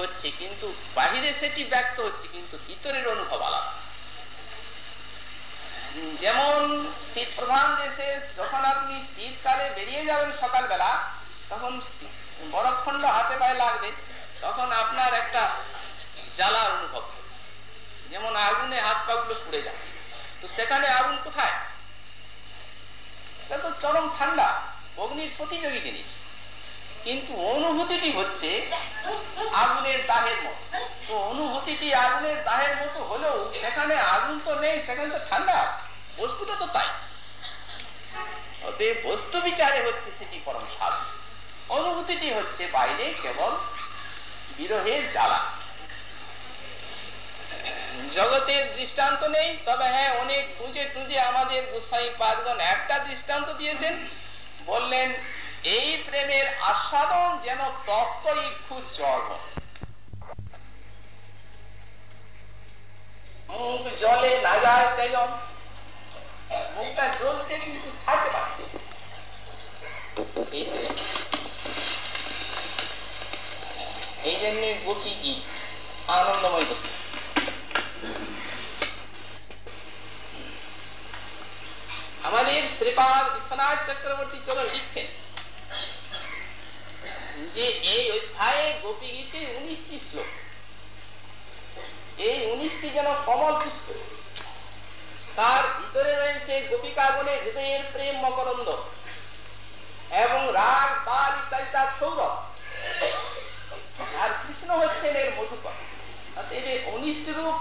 হচ্ছে, কিন্তু বাহিরে সেটি ব্যক্ত হচ্ছে, কিন্তু ভিতরের অনুভব আলাদা। যেমন শীত প্রধান দেশে যখন আপনি শীতকালে বেরিয়ে যাবেন সকালবেলা, তখন বরফখণ্ড হাতে পায়ে লাগবে, তখন আপনার একটা জ্বালার অনুভব যেমন আগুনে হাত পা গুলো পুড়ে যাচ্ছে। তো সেখানে আগুন কোথায়? সেটা তো চরম ঠান্ডা, অগ্নির প্রতিযোগী জিনিস। কিন্তু অনুভূতিটি হচ্ছে আগুনের দাহের মতো। তো অনুভূতিটি আগুনের দাহের মতো হলেও সেখানে আগুন তো নেই, সেখানে তো ঠান্ডা। বস্তুটা তো তাই। বস্তু বিচারে হচ্ছে সেটি পরম সাধু। অনুভূতিটি হচ্ছে বাইরে কেবল বিরহের জ্বালা। জগতের দৃষ্টান্ত নেই, তবে হ্যাঁ অনেক টুঁজে টুঁজে আমাদের গোসাই পাদগণ একটা দৃষ্টান্ত দিয়েছেন। বললেন এই প্রেমের আস্বাদন যেন তত্ত্ব ইক্ষু জন্ম মুখ জলে না যায় তেজন মুখটা জ্বলছে কিন্তু ছাড়তে পারছে এই জন্য কি আনন্দময় বস্তু। আমাদের শ্রীপাদ বিশ্বনাথ চক্রবর্তী চলো লিখছেন যে এই অধ্যায়ে গোপী গীতে উনিশটি শ্লোক। এই উনিশটি যেন কমল পুষ্প। তার ভিতরে রয়েছে গোপিকাগণের হৃদয়ের প্রেম মকরন্দ এবং রাগ, তাল ইত্যাদি, তার সৌরভ। আর কৃষ্ণ হচ্ছেন এর মধুকর উনিশটি রূপ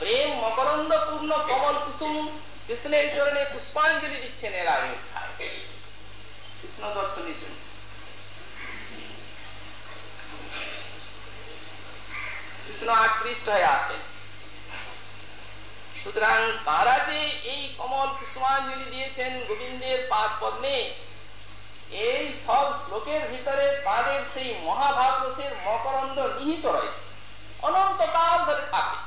প্রেম মকরন্দ পূর্ণ কমল কুসুম কৃষ্ণের চরণে পুষ্পাঞ্জলি দিচ্ছেন এর এরা কৃষ্ণ দর্শনের জন্য কৃষ্ণ আকৃষ্ট হয়ে আসেন সুতরাং তারা যে এই কমল পুষ্পাঞ্জলি দিয়েছেন গোবিন্দের পাদ পদ্মে এই সব শ্লোকের ভিতরে তাদের সেই মহাভাগ্যের মকরন্দ নিহিত রয়েছে। অনন্তকাল ধরে থাকে।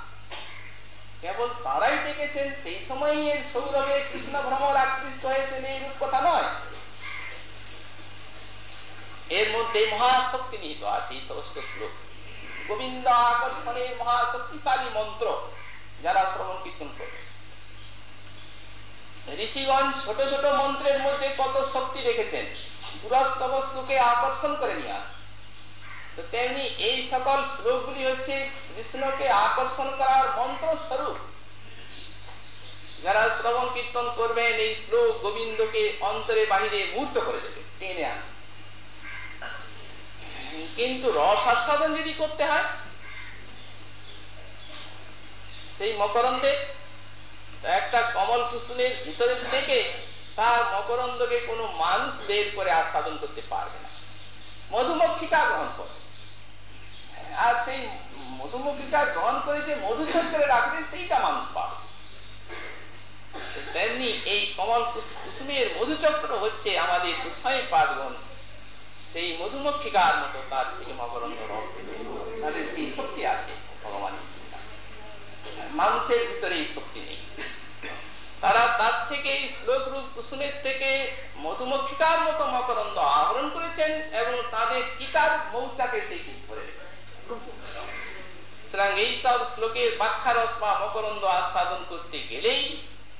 কেবল তারাই দেখেছেন সেই সময় এর সৌরভে কৃষ্ণ ভ্রমণ আকৃষ্ট হয়েছেন এই রূপ কথা নয়। এর মধ্যে মহাশক্তি নিহিত আছে এই সমস্ত শ্লোক। গোবিন্দ আকর্ষণের মহাশক্তিশালী মন্ত্র যারা শ্রবণ কীর্তন করে। ঋষিগণ ছোট ছোট মন্ত্রের মধ্যে কত শক্তি রেখেছেন পুরস্ত বস্তুকে আকর্ষণ করে নিয়ে তো তেমনি এই সকল শ্লোকগুলি হচ্ছে কৃষ্ণকে আকর্ষণ করার মন্ত্র স্বরূপ। যারা শ্রবণ কীর্তন করবেন, এই শ্লোক গোবিন্দকে অন্তরে বাহিরে মূর্ত করে দেবে, টেনে আন কিন্তু রস আস্বাদন যদি করতে হয়, সেই মকরন্দে একটা কমল কুসুমের ভিতরে থেকে তার মকরন্দকে কোনো মানুষ বের করে আস্বাদন করতে পারবে না। মধুমক্ষিকা গ্রহণ করে। আর সেই মধুমক্ষিকা গ্রহণ করে যে মধুচক্রে রাখবে, সেইটা মানুষ পাবে। তেমনি এই কমল কুসুমের মধুচক্র হচ্ছে আমাদের গোস্বামী পাদগণ সেই মধুমক্ষিকার মতো তার থেকে মকরন্দ রস তাদের সেই শক্তি আছে? ভগবানের মানুষের ভিতরে এই শক্তি নেই। তারা তার থেকে এই শ্লোক রূপ কুসুমের থেকে মধুমক্ষিকার মতো মকরন্দ আহরণ করেছেন এবং তাদের টিকার মৌচাকে সেই ধরে সুতরাং এইসব শ্লোকের ব্যাখ্যা রস বা মকরন্দ আস্বাদন করতে গেলেই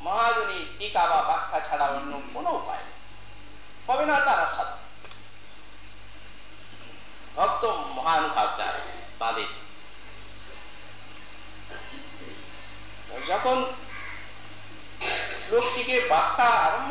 মহাজনী টিকা বা ব্যাখ্যা ছাড়া অন্য কোনো উপায় হবে না তার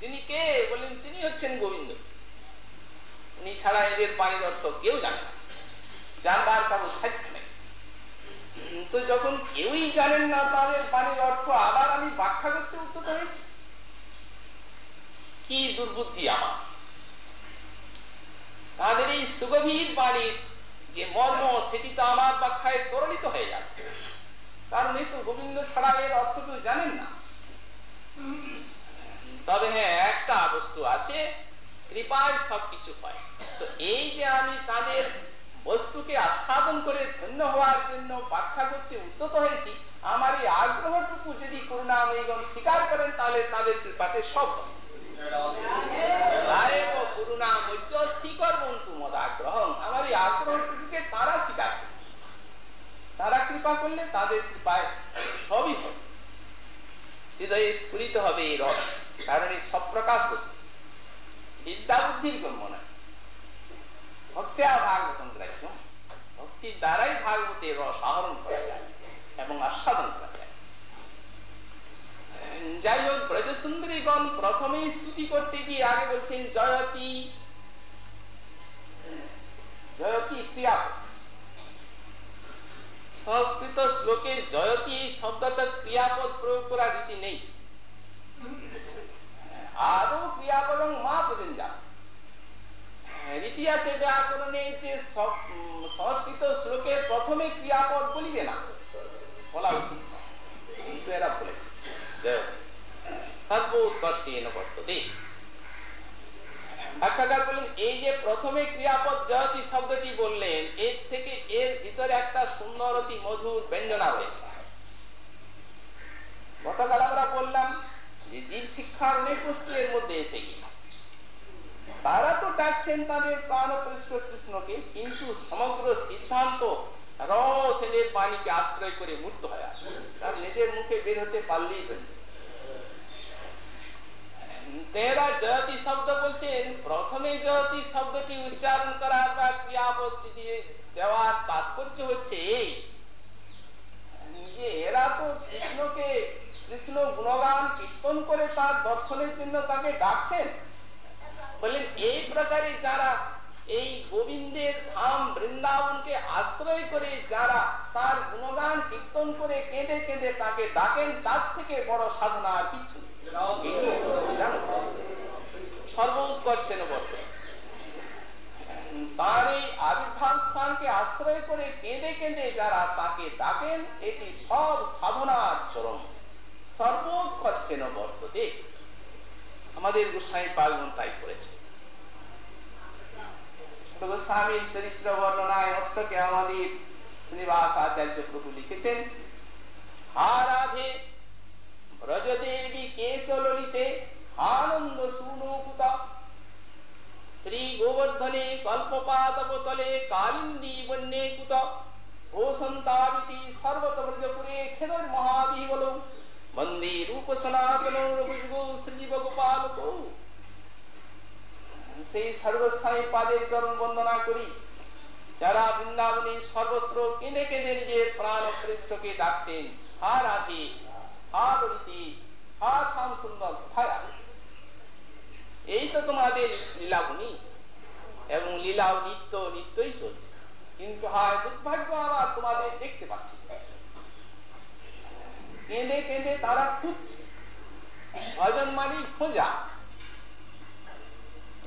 তিনি কে বললেন তিনি হচ্ছেন গোবিন্দ। উনি ছাড়া এদের বাণীর অর্থ কেউ জানে না। জানবার কারও সাধ্য নেই। তো যখন কেউই জানেন না তাদের বাণীর অর্থ, আবার আমি ব্যাখ্যা করতে উদ্যত হয়েছি? কি দুর্বুদ্ধি আমার। তাদের এই সুগভীর বাণীর যে মর্ম, সেটি তো আমার ব্যাখ্যায় তরলিত হয়ে যাবে কারণ এই তো গোবিন্দ ছাড়া এর অর্থ কেউ জানেন না। তবে হ্যাঁ একটা বস্তু আছে, কৃপায় সবকিছু পায় তো এই যে আমি তাদের বস্তুকে আস্বাদন করে ধন্য হওয়ার জন্য ব্যাখ্যা করতে উদ্যত হয়েছি, আমার এই আগ্রহটুকু যদি করুণাময়ীগণ স্বীকার করেন, তাহলে তাদের কৃপাতে সব তারা কৃপা করলে তাদের কৃপায় সবই হবে। হৃদয়ে স্ফুরিত হবে এই রস। কারণ এই সব প্রকাশ বস্তু বিদ্যা বুদ্ধির গম্য নয় ভক্তিয়া ভাগবতম গ্রাহ্য ভক্তির দ্বারাই ভাগবতের রস আহরণ করা যায় এবং আস্বাদন করা যায়। যাই হোক, ব্রজসুন্দরীগণ প্রথমেই স্তুতি করতে গিয়ে আগে বলছেন জয়তী জয়তী ক্রিয়াপদ সংস্কৃত শ্লোকে জয়তী এই শব্দটা ক্রিয়াপদ প্রয়োগ করার রীতি নেই। আদৌ ক্রিয়াপদ মা পর্যন্ত রীতি আছে ব্যাকরণে যে সংস্কৃত শ্লোকে প্রথমে ক্রিয়াপদ বলিবে না বলা উচিত কিন্তু এরা বলেছে সর্ব উৎকর্ষেন বর্ততে ব্যাখ্যাকার বলেন এই যে প্রথমে ক্রিয়াপদ জয়তী শব্দটি বললেন এর থেকে এর ভিতরে একটা সুন্দর অতি মধুর ব্যঞ্জনা হয়েছে গতকাল আমরা বললাম যে জীব শিক্ষার অনেক বস্তু এর মধ্যে এসে গিয়ে তারা তো ডাকছেন তাদের প্রাণ কৃষ্ণকে, কিন্তু সমগ্র সিদ্ধান্ত রসেনের পানিকে আশ্রয় করে মূর্ত হয়ে আছে। তার নিজের মুখে বের হতে পারলেই তেরা জয়তি শব্দ বলছেন, প্রথমে জয়তি শব্দটি উচ্চারণ করার বা ক্রিয়াপদ দিয়ে দেওয়ার তাৎপর্য হচ্ছে এই যে এরা তো কৃষ্ণকে কৃষ্ণ গুণগান কীর্তন করে তার দর্শনের জন্য তাকে ডাকছেন। বললেন এই প্রকারে যারা এই গোবিন্দের ধাম বৃন্দাবনকে আশ্রয় করে যারা তার গুণগান কীর্তন করে কেঁদে কেঁদে তাকে ডাকেন, তার থেকে বড় সাধনা আর কিছু সর্বোৎকর্ষেন বর্ত। তার এই আবির্ভাব স্থানকে আশ্রয় করে কেঁদে কেঁদে যারা তাকে ডাকেন, এটি সব সাধনার চরম। সর্বোৎকর্ষেন বর্ততে আমাদের গোস্বামী পালন তাই করেছে। গোস্বামীর চরিত্র বর্ণনায় অষ্টকে আমাদের শ্রীনিবাস আচার্য প্রভু লিখেছেন, হারাধে ব্রজদেবী কে চলিতে আনন্দ সুনুকুত শ্রী গোবর্ধনে কল্পপাতপতলে কালিন্দী বন্যে কুত ঘোষন্তাবিতি সর্বত ব্রজপুরে খেদর বন্দে রূপ সনাতন শ্রীজীব গোপালক সেই সর্বস্থায়ী পাদের চরণ বন্দনা করি, যারা বৃন্দাবনে সর্বত্র কেঁদে কেঁদে নিজের প্রাণ কৃষ্ণকে ডাকছেন, হা রাধে, হা ললিতে, হা শ্যাম সুন্দর ভায়া এই তো তোমাদের লীলাগুনি এবং লীলাও নিত্য নিত্যই চলছে। কিন্তু হায় দুর্ভাগ্য আবার তোমাদের দেখতে পাচ্ছি কেঁদে কেঁদে তারা খুঁজছে। ভজন মানি খোঁজা?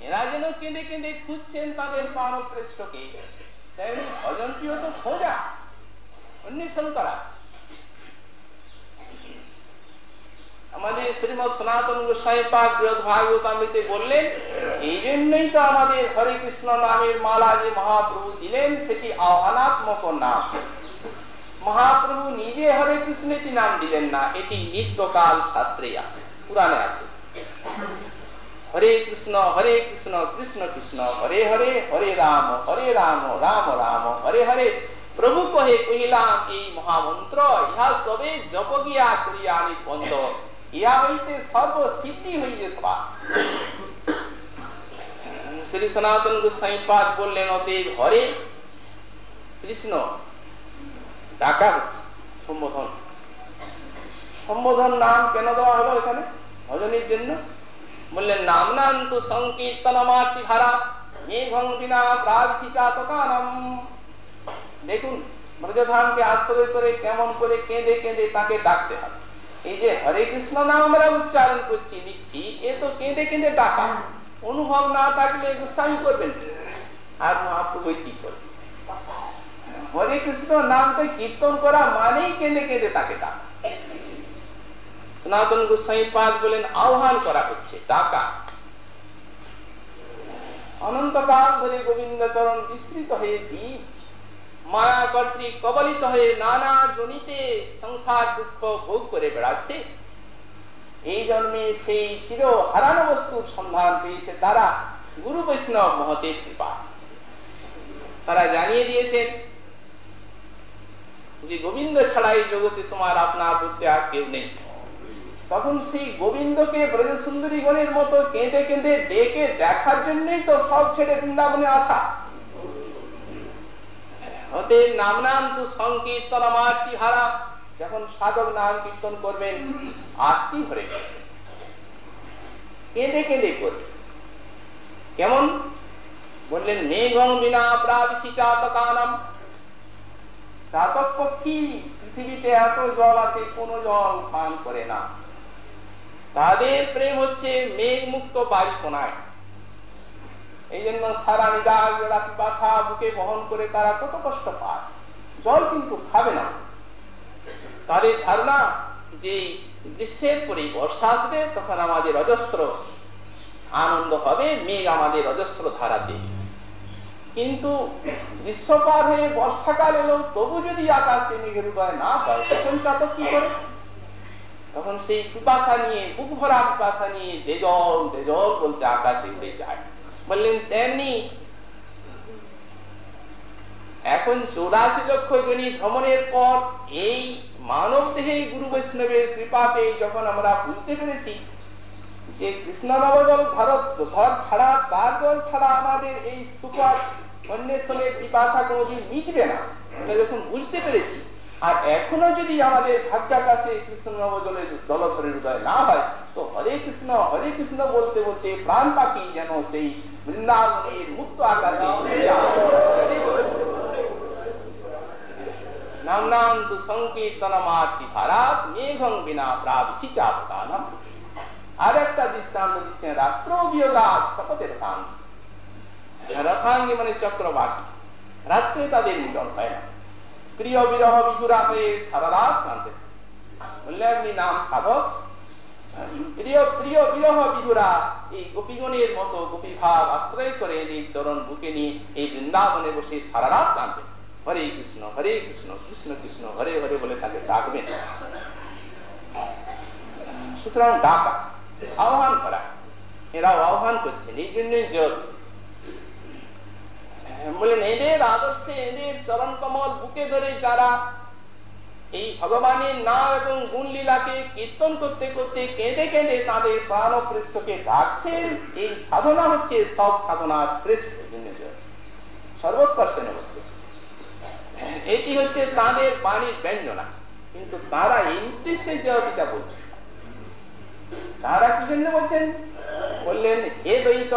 এরা যেন কেঁদে কেঁদে খুঁজছেন তাদের প্রাণপ্রেষ্ঠকে তেমনি ভজনটিও তো খোঁজা। অন্বেষণ করা। আমাদের শ্রীমদ সনাতন গোস্বাই পাক ভাগবত আমৃতে বললেন, এই জন্যই তো আমাদের হরে কৃষ্ণ নামের মালা যে মহাপ্রভু দিলেন, সেটি আহ্বানাত্মক নাম। মহাপ্রভু নিজে হরে কৃষ্ণেটি নাম দিলেন না, এটি নিত্যকাল শাস্ত্রে আছে, পুরাণে আছে। হরে কৃষ্ণ হরে কৃষ্ণ কৃষ্ণ কৃষ্ণ, হরে হরে হরে রাম হরে রাম রাম রাম, হরে হরে। প্রভু কহে, কহিলাম, এই মহামন্ত্র, ইহা তবে জপ গিয়া করিয়া আমি বন্ধ। ইহা হইতে সর্বসিদ্ধি হইলে সবা শ্রী সনাতন গোস্বাই পাদ বললেন, অতএব হরে কৃষ্ণ ডাকা হচ্ছে সম্বোধন। সম্বোধন নাম কেন দেওয়া হলো এখানে? ভজনের জন্য। বললেন নাম নাম তু সংকীর্তন ধারা মেঘং বিনা প্রার্থিচাতকানম দেখুন, ব্রজধামকে আশ্রয় করে কেমন করে কেঁদে কেঁদে তাকে ডাকতে হবে এই যে হরে কৃষ্ণ নাম আমরা উচ্চারণ করছি নিচ্ছি এ তো কেঁদে কেঁদে ডাকা। অনুভব না থাকলে গোস্বামী করবেন। আর মহাপ্রভু কি করবেন? হরে কৃষ্ণ নামকে কীর্তন করা মানেই কেঁদে কেঁদে তাকে ডাক। সনাতন গোস্বাই পাদ বলেন, আহ্বান করা হচ্ছে, ডাকা। অনন্তকাল ধরে বিস্তৃত হয়ে মায়া কবলিত হয়ে নানা জনিতে সংসার দুঃখ ভোগ করে বেড়াচ্ছে। এই জন্মে সেই চির হারানো বস্তুর সন্ধান পেয়েছে তারা গুরু বৈষ্ণব মহতের কৃপা। তারা জানিয়ে দিয়েছেন যে গোবিন্দ ছাড়া এই জগতে তোমার আপনার বলতে আর কেউ নেই। তখন সেই গোবিন্দকে ব্রজ সুন্দরী গণের মতো কেঁদে কেঁদে ডেকে দেখার জন্যই তো সব ছেড়ে বৃন্দাবনে আসা। হারা? যখন সাধক নাম কীর্তন করবেন আত্মি ভরে? কেঁদে কেঁদে করবে। কেমন? বললেন, মেঘং বিনা প্রাবিশি চাতকানাম। চাতক পক্ষী পৃথিবীতে এত জল আছে জল পান করে না। তাদের প্রেম হচ্ছে মেঘ মুক্ত বাড়ি কোনায় এই জন্য সারা বুকে বহন করে তারা কত কষ্ট পায়। জল কিন্তু খাবে না। তাদের ধারণা যে গ্রীষ্মের পরে বর্ষা আসবে, তখন আমাদের অজস্র আনন্দ হবে, মেঘ আমাদের অজস্র ধারা দেবে। কিন্তু গ্রীষ্ম পার হয়ে বর্ষাকাল এলো, তবু যদি আকাশে মেঘের উদয় না পায়, তখন চাতক কি করে? তখন সেই পিপাসা নিয়ে, বুক ভরা পিপাসা নিয়ে দেজল দেজল বলতে আকাশে উড়ে যায়। বললেন, তেমনি এখন চৌরাশি লক্ষ জনী ভ্রমণের পর এই মানব দেহে গুরু বৈষ্ণবের কৃপা পেয়ে যখন আমরা বুঝতে পেরেছি যে কৃষ্ণ নবজল ভারত ঘর ছাড়া তার ছাড়া আমাদের এই সুপার অন্বেষণের পিপাসা কোনোদিন মিটবে না। এটা যখন বুঝতে পেরেছি, আর এখনও যদি আমাদের ভাগ্যাকাশে কৃষ্ণ নবজলের দলধরের উদয় না হয়, তো হরে কৃষ্ণ হরে কৃষ্ণ বলতে বলতে প্রাণ পাখি যেন সেই বৃন্দাবনের মুক্ত আকাশে নাম তু সংকীর্তনমার্তি ভারাত, মেঘং বিনা প্রাবিছি চাপদানম আর একটা দৃষ্টান্ত দিচ্ছেন রাত্র বিয়োগাত শপথের রথাঙ্গি রথাঙ্গি মানে চক্রবাকি রাত্রে তাদের মিলন হয় না। প্রিয় বিরহ বিহুরা হয়ে সারা রাত আপনি নাম সাধক। প্রিয় প্রিয় বিরহ এই গোপীগণের মতো গোপী ভাব আশ্রয় করে এই চরণ বুকে নিয়ে এই বৃন্দাবনে বসে সারা রাত কাঁদবে হরে কৃষ্ণ হরে কৃষ্ণ কৃষ্ণ কৃষ্ণ, হরে হরে বলে তাকে ডাকবেন। সুতরাং ডাকা। আহ্বান করা। এরাও আহ্বান করছেন এই জন্যই জল বলেন, এদের আদর্শে, এদের চরণ কমল বুকে ধরে যারা এই ভগবানের নাম এবং গুণ লীলাকে কীর্তন করতে করতে কেঁদে কেঁদে তাদের প্রাণ পৃষ্ঠকে ডাকছেন এই সাধনা হচ্ছে, সব সাধনার শ্রেষ্ঠ সর্বোৎকর্ষণে হচ্ছে এটি হচ্ছে তাদের বাণীর ব্যঞ্জনা। কিন্তু তারা এই উদ্দেশ্যে যেটা বলছে। তারা কি জন্য বলছেন? বললেন, হে দ্বৈত,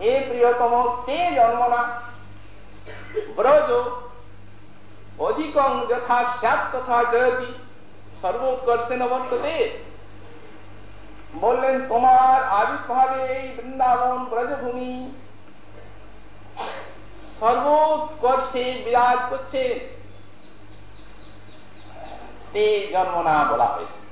হে প্রিয়তম তে জন্মনা ব্রজ, অধিকং যথা স্যাত তথা জয়তি, সর্বোৎকর্ষে বর্ততে বললেন, তোমার আবির্ভাবে এই বৃন্দাবন ব্রজভূমি সর্বোৎকর্ষে বিরাজ করছে। তে জন্মনা বলা হয়েছে।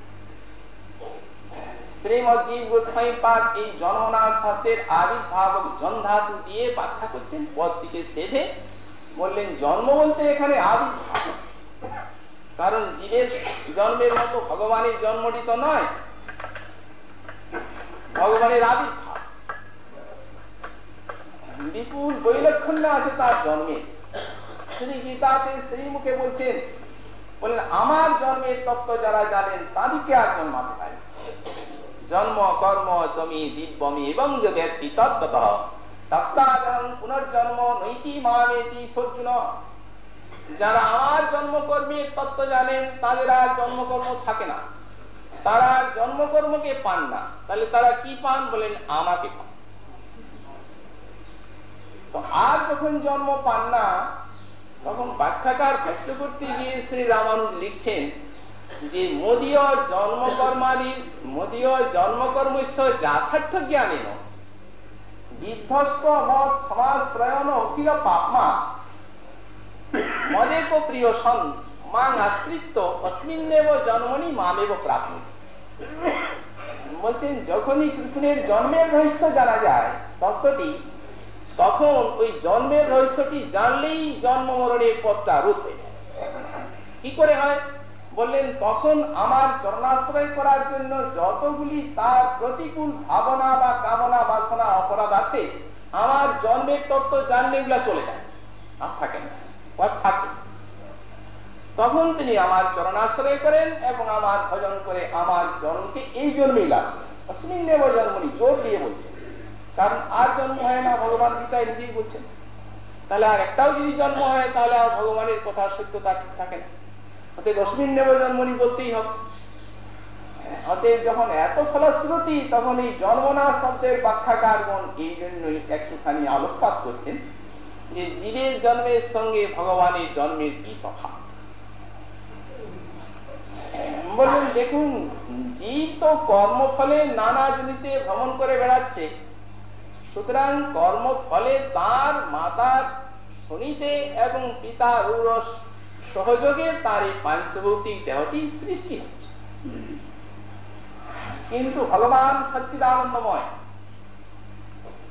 কারণ জীবের জন্মের মতো ভগবানের জন্মটি তো নয় ভগবানের আবির্ভাব বিপুল বৈলক্ষণ্য আছে তার জন্মে শ্রী গীতাতে শ্রীমুখে বলছেন বললেন আমার জন্মের তত্ত্ব যারা জানেন, তাদেরকে আর জন্মাতে পারে জন্ম, কর্ম চমি দিব্যমি এবং যে ব্যক্তি তত্ত্বত সত্তাজন পুনর্জন্ম, নৈতি মামেতি সর্জুন যারা আমার জন্মকর্মের তত্ত্ব জানেন, তাদের আর জন্মকর্ম থাকে না। তারা জন্মকর্মকে পান না। তাহলে তারা কি পান বলেন, আমাকে পান। তো আর যখন জন্ম পান না, তখন ব্যাখ্যাকার ভাষ্য করতে গিয়ে শ্রী রামানুজ লিখছেন যে মোদীয় জন্মকর্মাদি, মোদীয় জন্মকর্মস্থ যথার্থ জ্ঞানেন। বিধ্বস্ত সমাজ প্রয়ন অখিল পাপমা। মদেব প্রিয় সন, মাং আশ্রিত অস্মিন্নেব জন্মনি মামেব প্রাপ্ত। বলছেন, যখনই কৃষ্ণের জন্মের রহস্য জানা যায়, তত্ত্বটি, তখন ওই জন্মের রহস্যটি জানলেই জন্ম মরণের পথটা রূপ কি করে হয়? বললেন, তখন আমার চরণাশ্রয় করার জন্য যতগুলি তার প্রতিকূল ভাবনা বা কামনা বাসনা, অপরাধ আছে, আমার জন্মের তত্ত্ব জানলে এগুলা চলে যায়। আর থাকে না। থাকে। তখন তিনি আমার চরণাশ্রয় করেন এবং আমার ভজন করে আমার জন্মকে এই জন্মেই দেব জন্মনি, জোর দিয়ে বলছেন, কারণ আর জন্ম হয় না, ভগবান গীতায় নিজেই বলছেন। তাহলে আর একটাও যদি জন্ম হয়, তাহলে আর ভগবানের কথা সত্যতা থাকে না। অতএব অশ্বিন জন্মনি হবে। অতএব যখন এত ফলশ্রুতি, তখন এই শব্দের ব্যাখ্যাকারগণ এই জন্যই একটুখানি আলোকপাত করছেন যে জীবের জন্মের সঙ্গে ভগবানের জন্মের কি তফাৎ? বললেন দেখুন, জীব তো কর্মফলে নানা জনিতে ভ্রমণ করে বেড়াচ্ছে। সুতরাং কর্মফলে তার মাতার শনিতে এবং পিতা রুরস সহযোগে তার এই পাঞ্চভৌতিক দেহটি সৃষ্টি হচ্ছে। কিন্তু ভগবান সচ্চিদানন্দময়।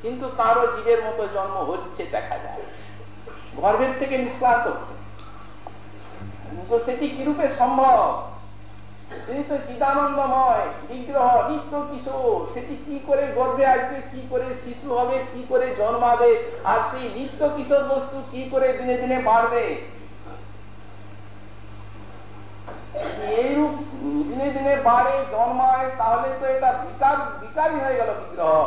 কিন্তু তারও জীবের মতো জন্ম হচ্ছে দেখা যায়। গর্ভের থেকে নিষ্ক্রান্ত হচ্ছে। তো সেটি কিরূপে সম্ভব? তিনি তো চিদানন্দময় বিগ্রহ নিত্য কিশোর। সেটি কি করে গর্ভে আসবে, কি করে শিশু হবে, কি করে জন্মাবে, আর সেই নিত্য কিশোর বস্তু কি করে দিনে দিনে বাড়বে? এইরূপ দিনে দিনে বাড়ে, জন্মায়, তাহলে তো এটা বিকার বিকারই হয়ে গেল বিগ্রহ।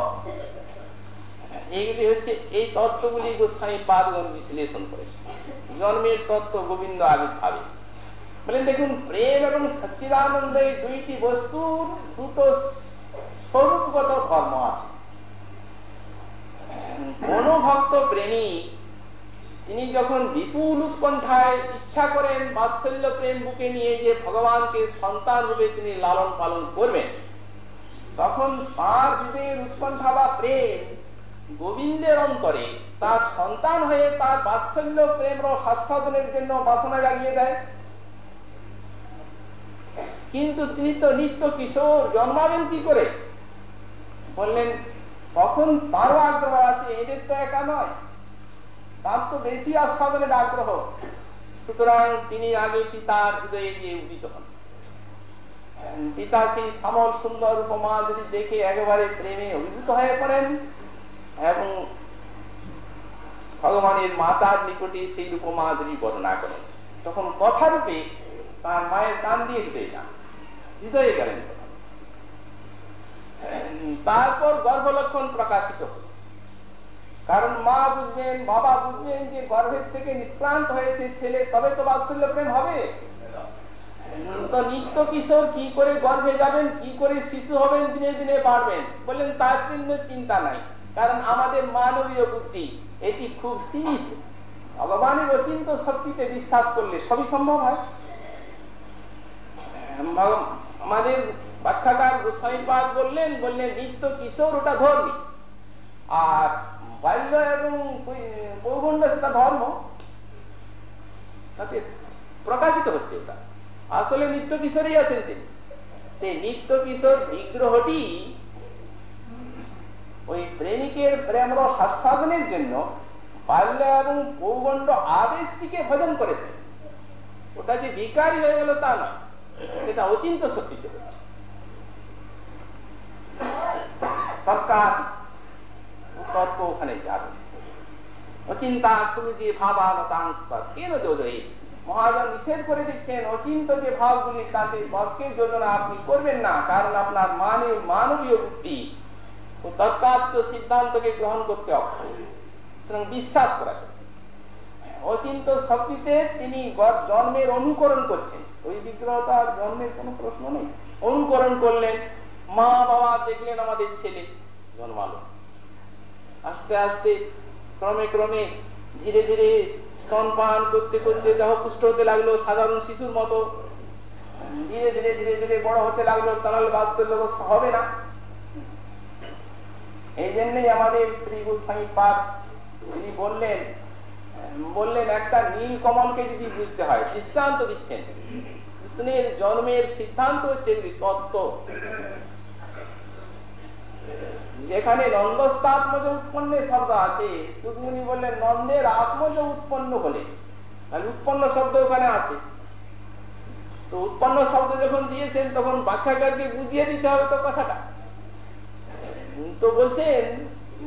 এইগুলি হচ্ছে এই তত্ত্বগুলি গোস্বামী পাদগণ বিশ্লেষণ করেছে জন্মের তত্ত্ব গোবিন্দ আবির্ভাবে বলেন দেখুন, প্রেম এবং সচ্চিদানন্দ এই দুইটি বস্তুর দুটো স্বরূপগত ধর্ম আছে। কোন ভক্ত প্রেমী তিনি যখন বিপুল উৎকণ্ঠায় ইচ্ছা করেন বাৎসল্য প্রেম বুকে নিয়ে যে ভগবানকে সন্তান রূপে তিনি লালন পালন করবেন, তখন তার হৃদয়ের উৎকণ্ঠা বা প্রেম গোবিন্দের অন্তরে তার সন্তান হয়ে তার বাৎসল্য প্রেম স্বাস্বাদনের জন্য বাসনা জাগিয়ে দেয়। কিন্তু তিনি তো নিত্য কিশোর, জন্মাবেন কি করে? বললেন তখন তারও আগ্রহ আছে? এদের তো একা নয়। তার তো বেশি আস্বাদনের আগ্রহ। সুতরাং তিনি আগে পিতার হৃদয়ে গিয়ে উদিত হন। পিতা সেই সামল সুন্দর উপমা যদি দেখে একেবারে প্রেমে অভিভূত হয়ে পড়েন এবং ভগবানের মাতার নিকটে সেই উপমা যদি বর্ণনা করেন। তখন কথারূপে তার মায়ের কান দিয়ে হৃদয় যান। হৃদয়ে গেলেন। তারপর গর্ভলক্ষণ প্রকাশিত হল। কারণ মা বুঝবেন, বাবা বুঝবেন যে গর্ভের থেকে নিষ্ক্রান্ত হয়েছে ছেলে, তবে তো বাৎসল্য প্রেম হবে। তো নিত্য কিশোর কি করে গর্ভে যাবেন, কি করে শিশু হবেন, দিনে দিনে বাড়বেন? বললেন, তার জন্য চিন্তা নাই, কারণ আমাদের মানবীয় বুদ্ধি, এটি খুব সীমিত ভগবানের অচিন্ত শক্তিতে বিশ্বাস করলে, সবই সম্ভব হয়। আমাদের ব্যাখ্যাকার গোস্বামীপাদ বললেন বললেন, নিত্য কিশোর ওটা ধর্মী। আর বাল্য এবং পৌগণ্ড সেটা ধর্ম, তাতে প্রকাশিত হচ্ছে ওটা আসলে নিত্য আছেন তিনি। সেই নিত্য কিশোর বিগ্রহটি ওই প্রেমিকের জন্য বাল্য এবং পৌগণ্ড আবেশটিকে ভজন করেছে। ওটা যে বিকারী হয়ে গেল তা নয়, সেটা অচিন্ত শক্তিতে হচ্ছে। তৎকাল তর্ক ওখানে যাবে। অচিন্তা তুমি যে ভাবানতাংস্পদ কেন যোজয়ী মহাজন নিষেধ করে দিচ্ছেন অচিন্ত যে ভাবগুলি, তাতে তর্কের যোজনা আপনি করবেন না, কারণ আপনার মানব মানবীয় বুদ্ধি। ও তৎকাল সিদ্ধান্তকে গ্রহণ করতে অক্ষম। বিশ্বাস করা অচিন্ত শক্তিতে তিনি জন্মের অনুকরণ করছেন। ওই বিগ্রহ তো জন্মের কোন প্রশ্ন নেই। অনুকরণ করলেন। মা বাবা দেখলেন আমাদের ছেলে জন্মালো। আস্তে আস্তে, ক্রমে ক্রমে ধীরে ধীরে স্তনপান করতে করতে দেহ পুষ্ট হতে লাগল, সাধারণ শিশুর মতো। ধীরে ধীরে ধীরে ধীরে বড় হতে লাগল তাহলে বাস্তব হবে না। এই জন্যই আমাদের শ্রী গোস্বামী পাঠ তিনি বললেন বললেন, একটা নীল কমলকে যদি বুঝতে হয় দৃষ্টান্ত দিচ্ছেন। কৃষ্ণের জন্মের সিদ্ধান্ত হচ্ছে তত্ত্ব যেখানে নন্দস্তাত্মজ উৎপন্নের শব্দ আছে সুকমুনি বললেন নন্দের আত্মজ উৎপন্ন হলে তাহলে উৎপন্ন শব্দ ওখানে আছে। তো উৎপন্ন শব্দ যখন দিয়েছেন, তখন ব্যাখ্যাকারকে বুঝিয়ে দিতে হবে তো কথাটা। তো বলছেন,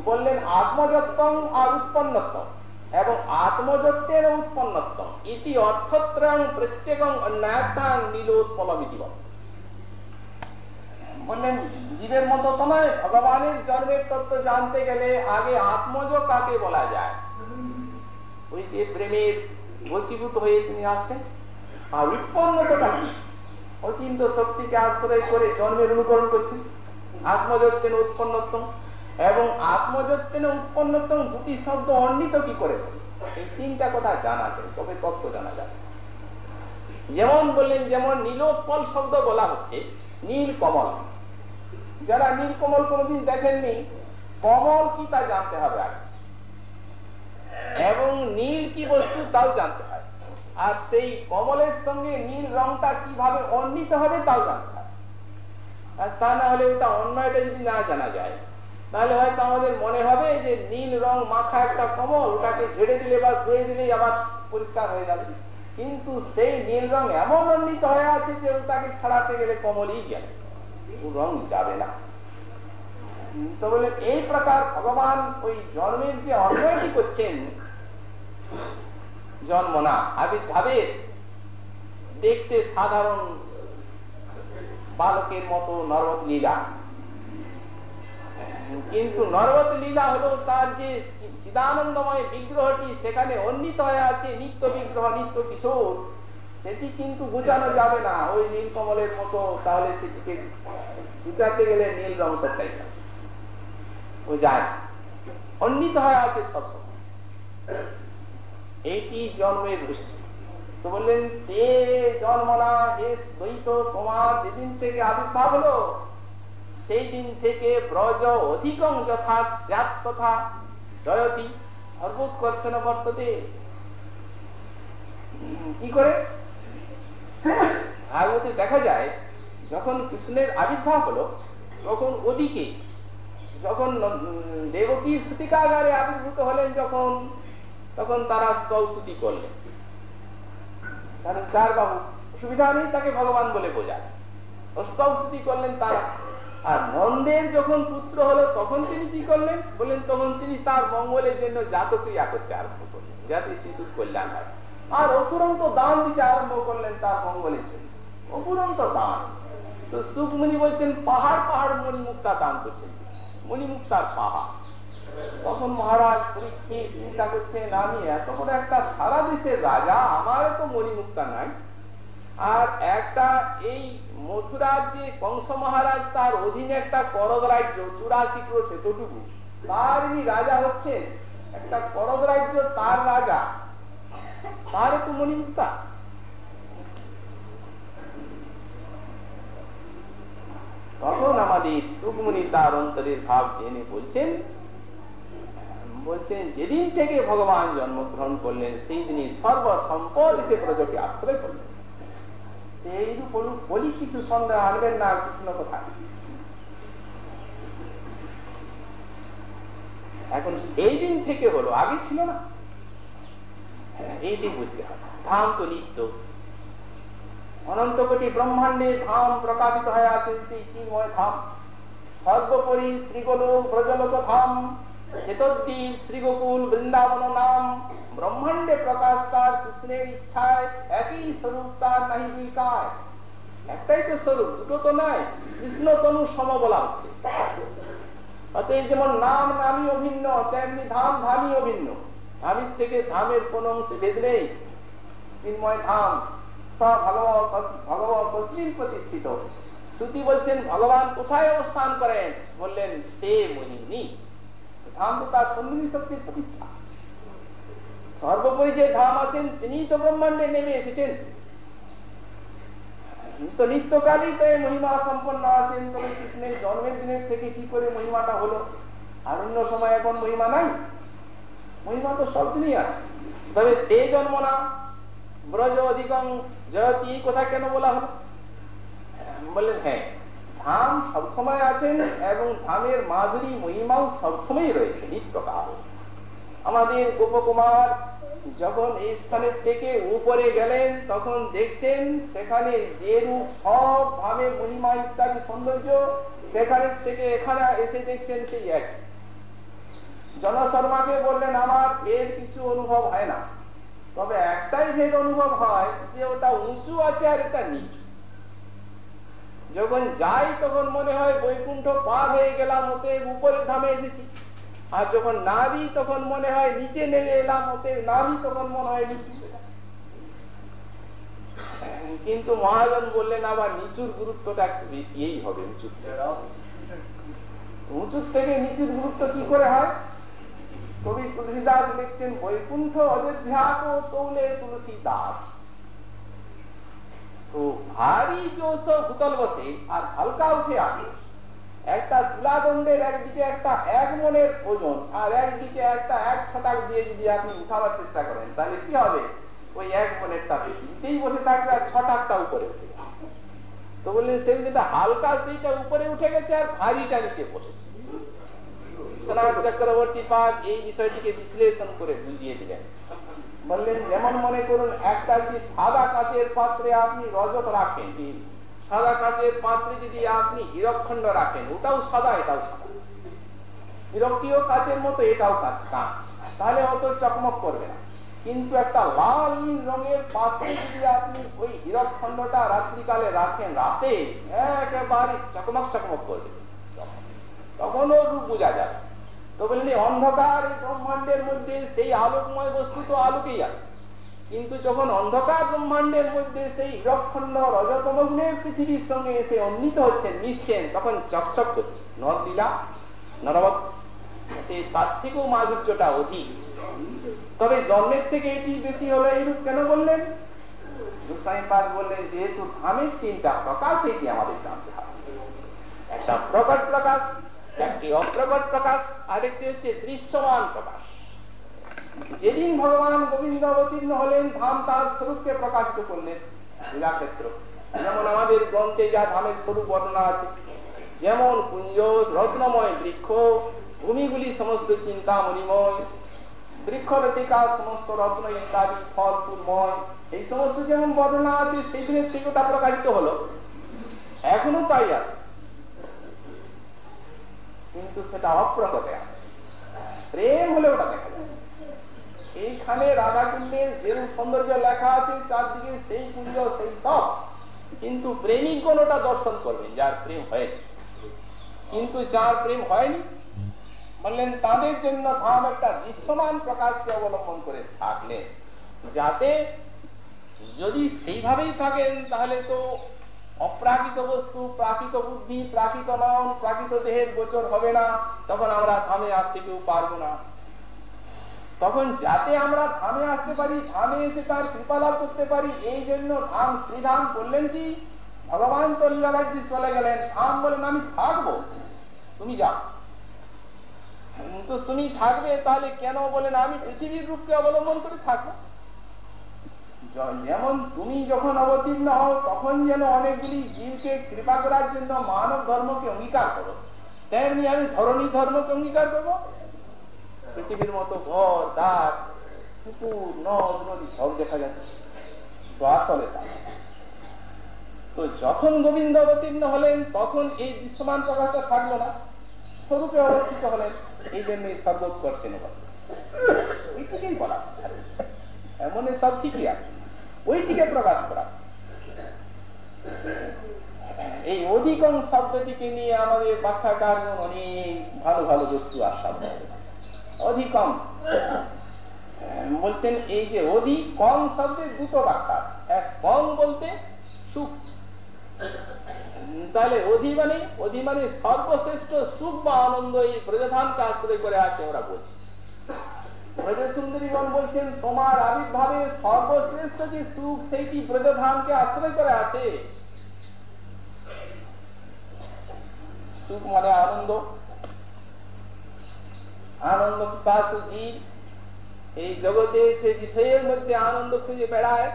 বললেন আত্মযত্তম আর উৎপন্নত্বম এবং আত্মযত্বের উৎপন্নত্বম ইতি অর্থত্রয়ং প্রত্যেকং অন্যায়তাং নীলোৎপলমিতি বললেন, জীবের মতো তো নয়, ভগবানের জন্মের তত্ত্ব জানতে গেলে আগে আত্মজ কাকে বলা যায়? ওই যে প্রেমের বসীভূত হয়ে তিনি আসছেন। আর উৎপন্নতা কি? অচিন্ত শক্তিকে আশ্রয় করে জন্মের অনুকরণ করছেন। আত্মযত্ন উৎপন্নতম এবং আত্মযত্ন উৎপন্নতম দুটি শব্দ অন্বিত কি করে? এই তিনটা কথা জানা যায়, তবে তত্ত্ব জানা যায়। যেমন বললেন, যেমন নীলোৎপল শব্দ বলা হচ্ছে নীল কমল যারা নীল কমল কোনদিন দেখেননি, কমল কি তা জানতে হবে এবং নীল কি বস্তু তাও জানতে হয়। আর সেই কমলের সঙ্গে নীল রংটা কীভাবে অন্বিত হবে তাও জানতে হয়। আর তা না হলে ওটা অন্যটা যদি না জানা যায়, তাহলে হয়তো আমাদের মনে হবে যে নীল রং মাখা একটা কমল, ওটাকে ঝেড়ে দিলে বা ধুয়ে দিলেই আবার পরিষ্কার হয়ে যাবে। কিন্তু সেই নীল রং এমন অন্বিত হয়ে আছে যে ওটাকে ছাড়াতে গেলে কমলই গেলে। রং যাবে না। তো বলে এই প্রকার ভগবান ওই জন্মের যে অন্যয়টি করছেন, জন্ম না আবির্ভাবের দেখতে সাধারণ বালকের মতো নরবত লীলা। কিন্তু নরবত লীলা হলো তার যে চিদানন্দময় বিগ্রহটি, সেখানে অন্বিত হয়ে আছে নিত্য বিগ্রহ, নিত্য কিশোর। সেটি কিন্তু যাবে না। ওই মতো, তাহলে সেটিকে গেলে নীল রংটা চাই ও যায় আছে সবসময় জন্মের তো বললেন তে না হে দ্বৈত তোমার যেদিন থেকে আবির্ভাব হলো সেই দিন থেকে ব্রজ অধিকং যথা স্যাত তথা জয়তি। সর্বোৎকর্ষণ বর্ততে। কি করে? ভাগবতে দেখা যায়, যখন কৃষ্ণের আবির্ভাব হলো, তখন ওদিকে, যখন দেবকীর স্তুতিকাগারে আবির্ভূত হলেন যখন, তখন তারা স্তৌস্তুতি করলেন। কারণ চার বাবু সুবিধা নেই, তাকে ভগবান বলে বোঝায়। স্তৌস্তুতি করলেন তারা। আর নন্দের যখন পুত্র হলো, তখন তিনি কি করলেন? বললেন, তখন তিনি তার মঙ্গলের জন্য জাত ক্রিয়া করতে আরম্ভ করলেন। যাতে শিশুর কল্যাণ হয়। আর অপুরন্ত দান দিতে আরম্ভ করলেন তার মঙ্গলের জন্য। অপুরন্ত দান। তো সুখমণি বলছেন, পাহাড় পাহাড়, মণিমুক্তা দান করছেন। মণিমুক্তার পাহাড়। তখন মহারাজ পরীক্ষিত চিন্তা করছেন, আমি এত বড় একটা সারা দেশের রাজা, আমার তো মণিমুক্তা নাই। আর একটা এই মথুরার যে কংস মহারাজ, তার অধীনে একটা করদ রাজ্য, চুরাশি ক্রোশ এতটুকু। তার রাজা হচ্ছেন। একটা করদ রাজ্য তার রাজা। তার একটু মণিমুক্তা তখন আমাদের সুকমণি তার অন্তরের ভাব জেনে বলছেন বলছেন, যেদিন থেকে ভগবান জন্মগ্রহণ করলেন, সেই দিনই সর্বসম্পদ এসে প্রজাকে আশ্রয় করলেন। এইরূপ বলি কিছু সন্দেহ আনবেন না কৃষ্ণ কোথায় এখন সেই দিন থেকে হলো, আগে ছিল না। বুঝতে হবে ধাম তো নিত্য ব্রহ্মাণ্ডে ধাম প্রকাশিত হয়ে সেই ধাম সর্বোপরি ব্রজলোক ধাম শ্রীগোকুল বৃন্দাবন নাম ব্রহ্মাণ্ডে প্রকাশ তার কৃষ্ণের ইচ্ছায় একই স্বরূপ তার নাহি বিকায় একটাই তো স্বরূপ দুটো তো নয় কৃষ্ণ তনু সম বলা হচ্ছে অতএব যেমন নাম নামই অভিন্ন তেমনি ধাম ধামই অভিন্ন ধামের থেকে ধামের কোন অংশে ভেদ নেই। চিন্ময় ধাম, তা ভগবান প্রতিষ্ঠিত। শ্রুতি বলছেন, ভগবান কোথায় অবস্থান করেন? বললেন, সে মহিনী ধাম তো তার সন্ন্যাসী শক্তির প্রতিষ্ঠা। সর্বোপরি যে ধাম আছেন তিনি তো ব্রহ্মাণ্ডে নেমে এসেছেন। তো নিত্যকালই তো মহিমা সম্পন্ন আছেন, তবে কৃষ্ণের জন্মের দিনের থেকে কি করে মহিমাটা হলো? আর অন্য সময় এখন মহিমা নাই। মহিমা তো সব দিনই আছে। তবে তে জন্ম না, ব্রজ অধিকং জয়তি কথা কেন বলা হলো? বললেন হ্যাঁ ধাম সবসময় আছেন এবং ধামের মাধুরী, মহিমাও সবসময় রয়েছে নিত্যকাল আমাদের গোপকুমার যখন এই স্থানের থেকে উপরে গেলেন, তখন দেখছেন সেখানে যে রূপ সব ভাবে মহিমা, ইত্যাদি সৌন্দর্য, সেখানের থেকে এখানে এসে দেখছেন সেই এক জনশর্মাকে বললেন, আমার এর কিছু অনুভব হয় না। তবে একটাই ভেদ অনুভব হয় যে ওটা উঁচু আছে আর এটা নিচু। যখন যাই তখন মনে হয় বৈকুণ্ঠ পার হয়ে গেলাম ওতে উপরে ধামে এসেছি। আর যখন না দিই তখন মনে হয় নিচে নেমে এলাম ওতে না দিই তখন মনে হয় নিচু কিন্তু মহাজন বললেন, আবার নিচুর গুরুত্বটা একটু বেশিই হবে উঁচুর উঁচুর থেকে নিচুর গুরুত্ব কি করে হয়? কবি তুলসীদাস লিখছেন, বৈকুণ্ঠ অযোধ্যা কো তৌলে তুলসীদাস তো ভারী জোশ ভূতল বসে, আর হালকা উঠে আসে একটা তুলাদণ্ডের একদিকে একটা এক মনের ওজন আর একদিকে একটা এক ছটাক দিয়ে যদি আপনি উঠাবার চেষ্টা করেন, তাহলে কি হবে? ওই এক মনেরটা বেশি। নিতেই বসে থাকবে আর ছটাকটা উপরে উঠে। তো বললেন সেই যেটা হালকা, সেইটা উপরে উঠে গেছে, আর ভারীটা নিচে বসেছে। বিশ্বনাথ চক্রবর্তী পাক এই বিষয়টিকে বিশ্লেষণ করে বুঝিয়ে দিলেন। বললেন, যেমন মনে করুন একটা যদি সাদা কাচের পাত্রে আপনি রজত রাখেন। সাদা কাচের পাত্রে যদি আপনি হীরকখণ্ড রাখেন, ওটাও সাদা, এটাও সাদা। কাচের মতো, এটাও কাঁচ। তাহলে অত চকমক করবে না। কিন্তু একটা লাল রঙের পাত্রে যদি আপনি ওই হীরকখণ্ডটা রাত্রিকালে রাখেন, রাতে, একেবারে চকমক চকমক করবে। তখনও রূপ বোঝা যাবে। তো বললেন অন্ধকার ব্রহ্মাণ্ডের মধ্যে সেই আলোকময় বস্তু তো আলোকেই আছে। কিন্তু যখন অন্ধকার ব্রহ্মাণ্ডের মধ্যে সেই হীরকখণ্ড রজতমগ্নের পৃথিবীর সঙ্গে এসে অন্বিত হচ্ছেন, মিশছেন, তখন চকচক করছে। নরলীলা নরবত তার থেকেও মাধুর্যটা অধিক। তবে জন্মের থেকে এটি বেশি হলো এইরূপ কেন বললেন? বললেন, যেহেতু ধামের তিনটা প্রকাশ এটি আমাদের জানতে হবে। একটা প্রকট প্রকাশ একটি অপ্রকট প্রকাশ, আরেকটি হচ্ছে দৃশ্যমান প্রকাশ। যেদিন ভগবান গোবিন্দ অবতীর্ণ হলেন, ধাম তার স্বরূপকে প্রকাশিত করলেন ক্ষেত্র যেমন আমাদের গ্রন্থে যা ধামের স্বরূপ বর্ণনা আছে, যেমন কুঞ্জ রত্নময় বৃক্ষ, ভূমিগুলি সমস্ত চিন্তামণিময়, বৃক্ষলতিকা, সমস্ত রত্ন, ইত্যাদি, ফল ফুলময় এই সমস্ত যেমন বর্ণনা আছে সেইখানের থেকে ওটা প্রকাশিত হলো। এখনও তাই আছে। কিন্তু সেটা অপ্রকটে আছে। প্রেম হলে ওটা দেখা যায়। এইখানে রাধা কুণ্ডের যেরূপ সৌন্দর্য লেখা আছে, তার দিকে সেই কুঞ্জ সেই সব। কিন্তু প্রেমিক কোন ওটা দর্শন করবেন, যার প্রেম হয়েছে। কিন্তু যার প্রেম হয়নি, বললেন, তাদের জন্য ধাম একটা দৃশ্যমান প্রকাশকে অবলম্বন করে থাকলেন। যাতে যদি সেইভাবেই থাকেন, তাহলে তো অপ্রাকৃত বস্তু, প্রাকৃত বুদ্ধি, প্রাকৃত নন প্রাকৃত দেহের গোচর হবে না, তখন আমরা ধামে আসতে কেউ পারব না। তখন যাতে আমরা ধামে আসতে পারি, ধামে এসে তার কৃপা লাভ করতে পারি, এই জন্য ধাম, শ্রীধাম বললেন কি, ভগবান তো লীলারাজ্যে চলে গেলেন। ধাম বলেন আমি থাকব। তুমি যাও। তো তুমি থাকবে, তাহলে কেন বলেন আমি পৃথিবীর রূপকে অবলম্বন করে থাকব? যেমন তুমি যখন অবতীর্ণ হও, তখন যেন অনেকগুলি জীবকে কৃপা করার জন্য মানব ধর্মকে অঙ্গীকার করো। তেমনি আমি ধরণী ধর্মকে অঙ্গীকার করব। পৃথিবীর মতো ঘর দাঁত পুকুর, নদ, নদী, সব দেখা যাচ্ছে। তো আসলে তো যখন গোবিন্দ অবতীর্ণ হলেন, তখন এই দৃশ্যমান প্রকাশটা থাকল না। স্বরূপে অবস্থিত হলেন। এই জন্যই সর্বোৎকর্ষণ এইটুকুই বলা এমন সব ঠিকই আছে। ওইটিকে প্রকাশ করা। এই অধিকং শব্দটিকে নিয়ে আমাদের ব্যাখ্যাকার অনেক ভালো ভালো বস্তু আস্বাদ অধিকম বলছেন এই যে অধিক কম শব্দের দুটো ব্যাখ্যা এক কম বলতে সুখ। তাহলে অধি মানে অধি মানে সর্বশ্রেষ্ঠ সুখ বা আনন্দ এই ব্রজধামকে আশ্রয় করে আছে ওরা বলছে। বলছেন, তোমার আবির্ভাবে সর্বশ্রেষ্ঠ যে সুখ, সেইটি ব্রজধামকে আশ্রয় করে আছে। সুখ মানে আনন্দ। আনন্দ জীব। এই জগতে সে বিষয়ের মধ্যে আনন্দ খুঁজে বেড়ায়।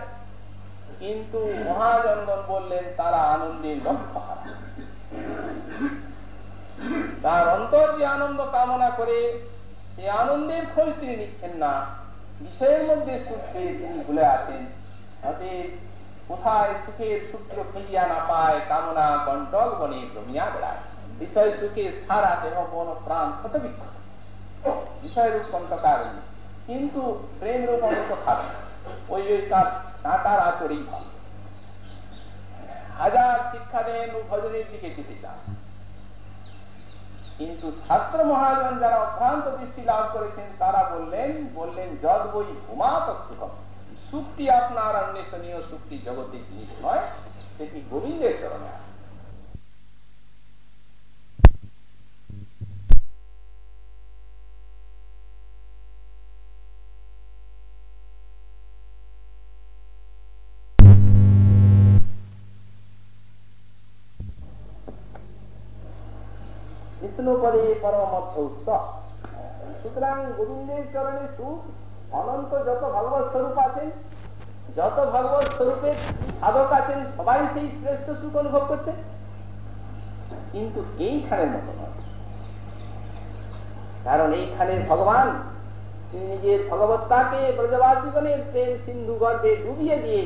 কিন্তু মহাজনগণ বললেন, তারা আনন্দের লক্ষ্য তার অন্তর যে আনন্দ কামনা করে সে আনন্দের খোঁজ তিনি নিচ্ছেন না। বিষয়ের মধ্যে পেয়ে তিনি ভুলে আছেন। কোথায় সুখের সূত্র খুঁজিয়া না পায় কামনা কন্টল বনে ভ্রমিয়া বেড়ায়। বিষয় সুখে সারা দেহ বন প্রাণ ক্ষত বিক্ষত বিষয় রূপ কারণ কিন্তু প্রেম রূপ অংশ খাবে। ওই ওই তার কাঁটার আচরেই ভালো। হাজার শিক্ষা দেন ভজনের দিকে যেতে চান। কিন্তু শাস্ত্র মহাজন যারা অভ্রান্ত দৃষ্টি লাভ করেছেন, তারা বললেন বললেন জগ বই উমাত সুখম। সুক্তি আপনার অন্বেষণীয় সুক্তি জগতিক নয় সেটি গোবিন্দের চরণে আছে। বিষ্ণুপদে সুতরাং গোবিন্দের চরণে সুখ অনন্ত যত ভগবত স্বরূপ আছেন যত ভগবত স্বরূপের সাধক আছেন, সবাই সেই শ্রেষ্ঠ সুখ অনুভব কিন্তু এইখানের কারণ এইখানে ভগবান, তিনি নিজের ভগবত্তাকে ব্রজবাস জীবনের প্রেম সিন্ধু গর্ভে ডুবিয়ে দিয়ে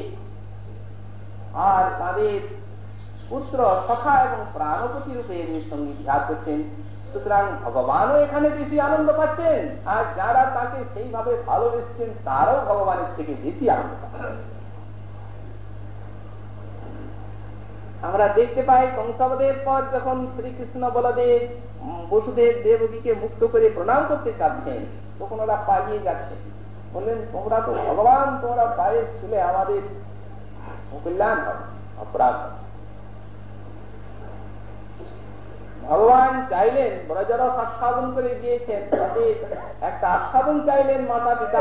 আর তাদের পুত্র সখা এবং প্রাণপতি রূপে এর সঙ্গে বিহার করছেন। সুতরাং ভগবানও এখানে বেশি আনন্দ পাচ্ছেন, আর যারা তাকে সেইভাবে ভালোবেসছেন, তারাও ভগবানের থেকে বেশি আনন্দ আমরা দেখতে পাই কংসবদের পর যখন শ্রীকৃষ্ণ বলদেব বসুদেব দেবকীকে মুক্ত করে প্রণাম করতে চাচ্ছেন তখন ওরা পালিয়ে যাচ্ছে। বললেন, তোমরা তো ভগবান, তোমরা পায়ে ছুলে আমাদের কল্যাণ হবে, অপরাধ হবে। ভগবান চাইলেন ব্রজরস আস্বাদন করে গিয়েছেন, তাদের একটা আস্বাদন চাইলেন, মাতা পিতা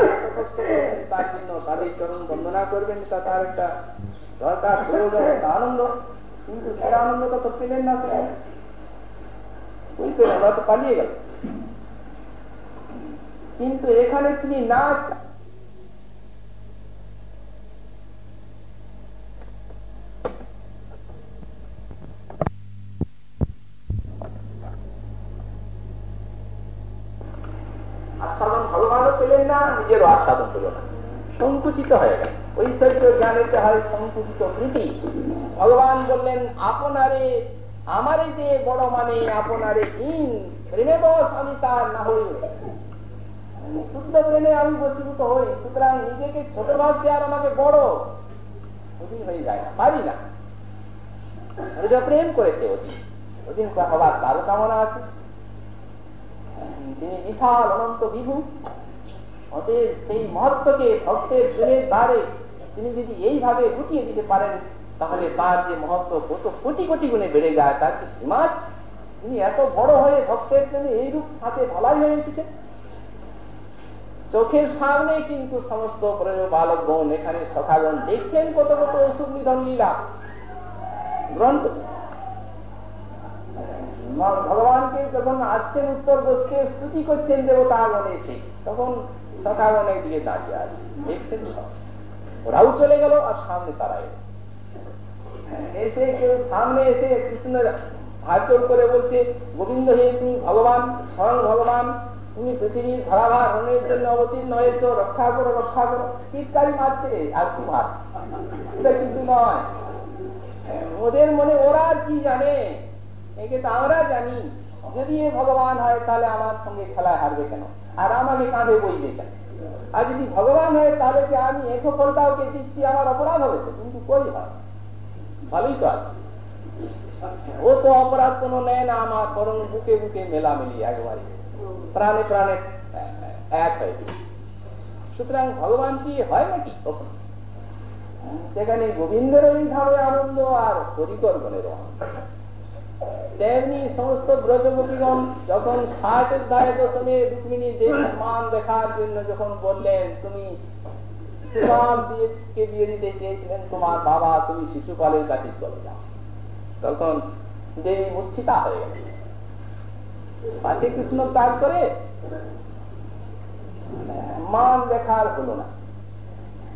তার জন্য তাদের চরণ বন্দনা করবেন তা তার একটা দরকার আনন্দ। কিন্তু সে আনন্দ তো পেলেন না বুঝতে ওরা তো পালিয়ে গেল কিন্তু এখানে তিনি না আস্বাদন ভগবানও পেলেন না নিজেরও আস্বাদন পেল না। সংকুচিত হয়ে গেল। ঐশ্বর্য জ্ঞানের হয় সংকুচিত প্রীতি। ভগবান বললেন, আপনারে, আমারে যে বড় মানে আপনারে প্রেমে বস আমি তার না হই, সুতরাং নিজেকে ছোট ভাবছে আর আমাকে প্রেম করেছে হবার কামনা আছে। তিনি বিশাল অনন্ত বিভু। অতএব সেই মহত্বকে ভক্তের দ্বারে তিনি যদি এইভাবে গুটিয়ে দিতে পারেন, তাহলে তার যে মহত্ব কত কোটি কোটি গুণে বেড়ে যায়, তার কি তিনি এত বড় হয়ে ভক্তের প্রেমে এইরূপ হয়ে এসেছে চোখের সামনে কিন্তু সমস্ত বালক গণ এখানে সখাগণ দেখছেন কত কত অসুখ নিধন লীলা। ভগবানকে যখন আসছেন উত্তর বসকে স্তুতি করছেন দেবতাগণ এসে তখন সখাগণের দিকে দাঁড়িয়ে আছে দেখছেন ওরাও চলে গেল আর সামনে তারা এলো। এসে কেউ সামনে এসে কৃষ্ণের করে বলছে, গোবিন্দ হে তুমি ভগবান, স্বয়ং ভগবান, তুমি পৃথিবীর ধরাভার জন্য অবতীর্ণ হয়েছ, রক্ষা করো রক্ষা করো। মারছে, আর মাস এটা কিছু নয়। ওদের মনে ওরা কি জানে? একে তো আমরা জানি। যদি ভগবান হয়, তাহলে আমার সঙ্গে খেলায় হারবে কেন? আর আমাকে কাঁধে বইবে কেন? আর যদি ভগবান হয়, তাহলে যে আমি একো ফলটা ওকে দিচ্ছি? আমার অপরাধ হবে তো, কিন্তু কই হয়? ভালোই তো আছে। ও তো অপরাধ কোনো নেয় না আমার, বরং বুকে বুকে মেলামেলি একবারে। প্রাণে প্রাণে এক হয়ে সুতরাং ভগবান কি হয় নাকি কখন? সেখানে গোবিন্দের এইভাবে আনন্দ আর পরিকল্পনের আনন্দ। তেমনি সমস্ত ব্রজগোপীগণ যখন ষাট অধ্যায় দশমে রুক্মিণী দেব মান দেখার জন্য যখন বললেন, তুমি শিশুপাল বিয়ে দিতে চেয়েছিলেন, তোমার বাবা তুমি শিশুপালের কাছে চলে যাও। তখন দেবী মূর্ছিতা হয়ে গেল পাশে কৃষ্ণ করে, মান দেখার হলো না।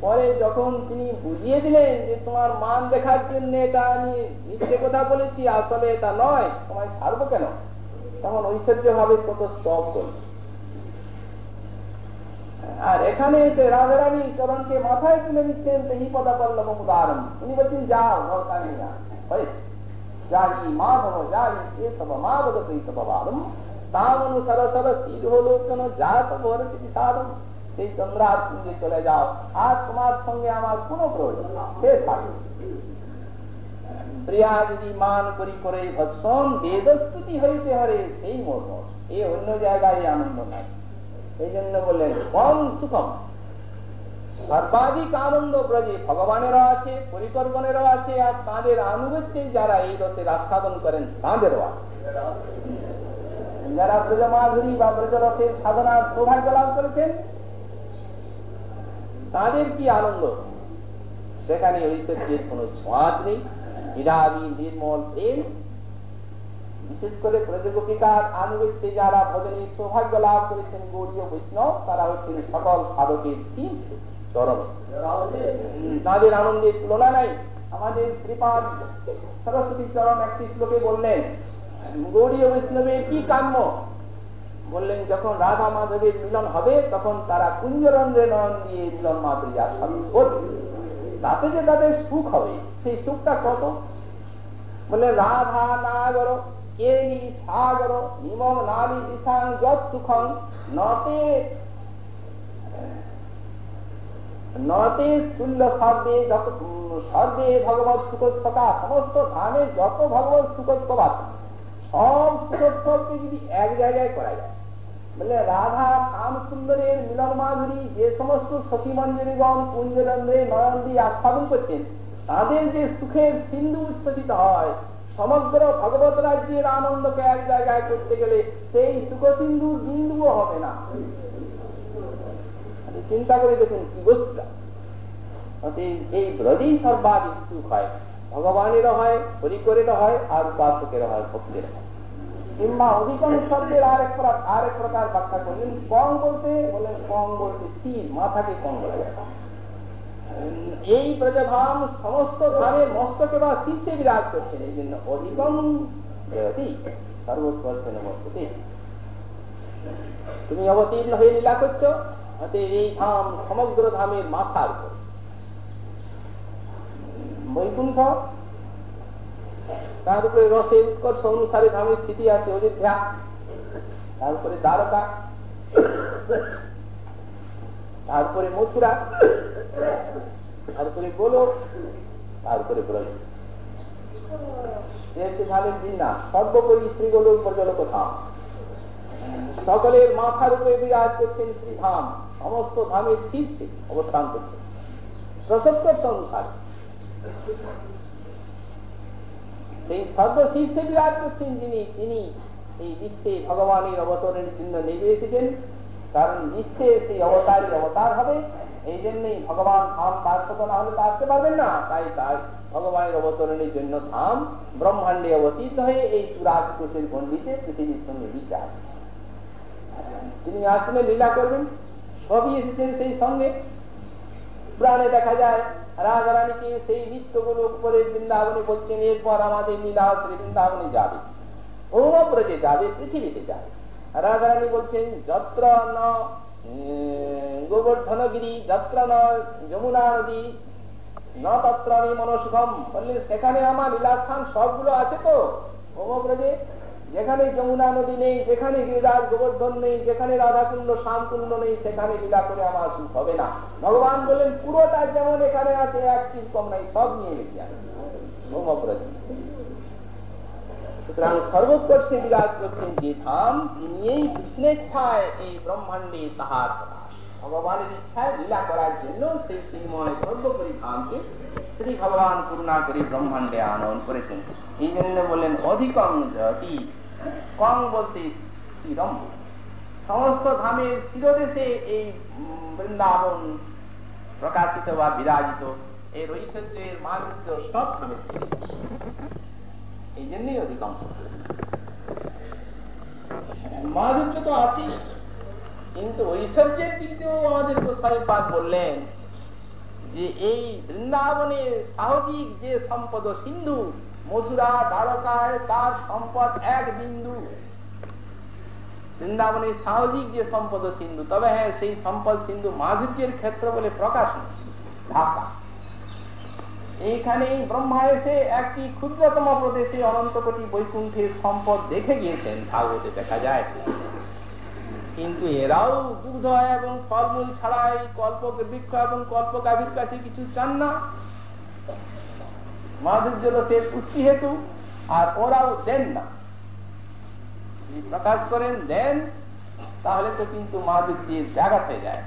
পরে যখন তিনি বুঝিয়ে দিলেন যে তোমার মান দেখার জন্য এটা আমি মিথ্যে কথা বলেছি আসলে এটা নয়, তোমায় ছাড়বো কেন? তখন ঐশ্বর্য ভাবে কত স্টপ করল আর এখানে এসে রাজারানী চরণকে মাথায় তুলে নিচ্ছেন পদা পল্লব উদাহরণ উনি বলছেন, যাও দরকার না। তামনু সরসর স্থির হলো কেন, যা তব সাধন সেই চন্দ্রার কুঞ্জে চলে যাও। আর তোমার সঙ্গে আমার কোনো প্রয়োজন শেষ থাকবে প্রিয়া যদি মান করি করে ভৎসন, বেদস্তুতি হইতে হরে, সেই মর্ম। এই অন্য জায়গায় আনন্দ নাই। এই জন্য বললেন কম সুখম। সর্বাধিক আনন্দ ব্রজে ভগবানেরও আছে, পরিকল্পনেরও আছে, আর তাঁদের আনুগত্যে যারা এই রসের আস্বাদন করেন, তাঁদেরও আছে। যারা ব্রজমাধুরী বা ব্রজরসের সাধনার সৌভাগ্য লাভ করেছেন তাদের কি আনন্দ? সেখানে ঐশ্বর্যের কোন ছোঁয়াচ নেই। নিরাবি নির্মল বিশেষ করে আনুগত্যে যারা সৌভাগ্য লাভ করেছেন গৌরীয় বৈষ্ণব, তারা হচ্ছেন সকল সাধকের শীর্ষ চরম। তাদের আনন্দের তুলনা নাই। আমাদের শ্রীপাদ সরস্বতী চরণ একটি শ্লোকে বললেন গৌরীয় বৈষ্ণবের কি কাম্য? বললেন, যখন রাধা মাধবের মিলন হবে, তখন তারা কুঞ্জরঞ্জে নয়ন দিয়ে মিলন মাধুরী আস্বাদন করবে তাতে যে তাদের সুখ হবে, সেই সুখটা কত? বলে রাধা নাগর আছে, সব সুখোৎসবকে যদি এক জায়গায় করা যায় বলে রাধা কাম সুন্দরের মিলন মাধুরী যে সমস্ত সখী মঞ্জুরিগণ কুঞ্জরন্ধ্রে নয়ন দিয়ে আস্বাদন করছেন, তাদের যে সুখের সিন্ধু উচ্ছ্বসিত হয়, সমগ্র ভগবত রাজ্যের আনন্দকে এক জায়গায় করতে গেলে সেই সুখ সিন্ধু বিন্দুও হবে না। চিন্তা করে দেখুন কি বস্তুটা। এই ব্রজেই সর্বাধিক সুখ হয়। ভগবানেরও হয়, হরিকরেরও হয়, আর উপাসকেরও হয় ভক্তের হয়। কিংবা শব্দের আরেক আরেক প্রকার করলেন কম বলতে বলেন কম বলতে স্থির মাথাকে কম বলা এই সমস্ত মস্তকে বা শীর্ষে বিরাজ করছেন। এই জন্য অধিকম মস্ততে তুমি অবতীর্ণ হয়ে লীলা করছ এই ধাম সমগ্র ধামের মাথার উপর। বৈকুণ্ঠ তার উপরে রসের উৎকর্ষ অনুসারে ধামের স্থিতি আছে অযোধ্যা তারপরে দ্বারকা। তারপরে মথুরা। তারপরে গোলক। তারপরে ব্রজ সর্বোপরি প্রজলক ধাম। সকলের মাথার উপরে বিরাজ করছেন শ্রীধাম। সমস্ত ধামের শীর্ষে অবস্থান করছেন। প্রসক্তর্ষ অনুসারে সেই সর্বশীর্ষে বিরাজ করছেন যিনি, তিনি এই বিশ্বে ভগবানের অবতরণের জন্য নেমে এসেছেন। কারণ বিশ্বে সেই অবতারই অবতার হবে। এই জন্যই ভগবান ধাম তার না হলে তা আসতে পারবেন না। তাই তাই ভগবানের অবতরণের জন্য ধাম ব্রহ্মাণ্ডে অবতীর্ণ হয়ে এই চুরাশি কোষের গণ্ডিতে পৃথিবীর সঙ্গে মিশে তিনি আসলে লীলা করবেন। সবই এসেছেন সেই সঙ্গে। পুরাণে দেখা যায় রাজারানীকে সেই নৃত্যগুলো উপরে বৃন্দাবনে বলছেন, এরপর আমাদের লীলা শ্রী বৃন্দাবনে যাবে। ভৌমব্রজে যাবে, পৃথিবীতে যাবে। রাজারানী বলছেন, যত্র ন গোবর্ধনগিরি, যত্র ন, যমুনা নদী, ন তত্র আমি মনসুখম। বললেন, সেখানে আমার লীলাস্থান সবগুলো আছে তো? ভৌমব্রজে যেখানে যমুনা নদী নেই, যেখানে গিরিরাজ গোবর্ধন নেই, যেখানে রাধাকুণ্ড, শ্যামকুণ্ড নেই, সেখানে লীলা করে আমার সুখ হবে না। ভগবান বলেন, পুরোটা যেমন এখানে আছে, এক চিজ কম নাই, সব নিয়ে গেছি সর্বোৎকর্ষে বিরাজ করছেন যে ধাম তিনি এই এই ব্রহ্মাণ্ডে তাহার ভগবানের ইচ্ছায় লীলা করার জন্য সেই শ্রীময় সর্বোপরি ধামকে শ্রী ভগবান করে ব্রহ্মাণ্ডে আনয়ন করেছেন। এই জন্য বললেন অধিকম জাতি কম বলতে শিরম সমস্ত ধামের শিরদেশে এই বৃন্দাবন প্রকাশিত বা বিরাজিত। এর ঐশ্বর্যের মাধুর্য সব ধামের এই জন্যই অধিকাংশ মাধুর্য তো আছেই। কিন্তু ঐশ্বর্যের দিক দিয়েও আমাদের গোস্বামীপাদ বললেন যে এই বৃন্দাবনে সাহজিক যে সম্পদ সিন্ধু মথুরা দ্বারকায় তার সম্পদ এক বিন্দু। বৃন্দাবনে সাহজিক যে সম্পদ সিন্ধু, তবে হ্যাঁ সেই সম্পদ সিন্ধু মাধুর্যের ক্ষেত্র বলে প্রকাশ ঢাকা। এইখানে ব্রহ্মা এসে একটি ক্ষুদ্রতম প্রদেশে অনন্ত কোটি বৈকুণ্ঠের সম্পদ দেখে গিয়েছেন, ভাগবতে দেখা যায়। কিন্তু এরাও দুগ্ধ এবং ফলমূল ছাড়া এই কল্প বৃক্ষ এবং কল্প গাভীর কাছে কিছু চান না। রসের পুষ্টি হেতু, আর ওরাও দেন না। প্রকাশ করেন দেন, তাহলে তো কিন্তু মাধুর্যের জায়গা হয়ে যায়।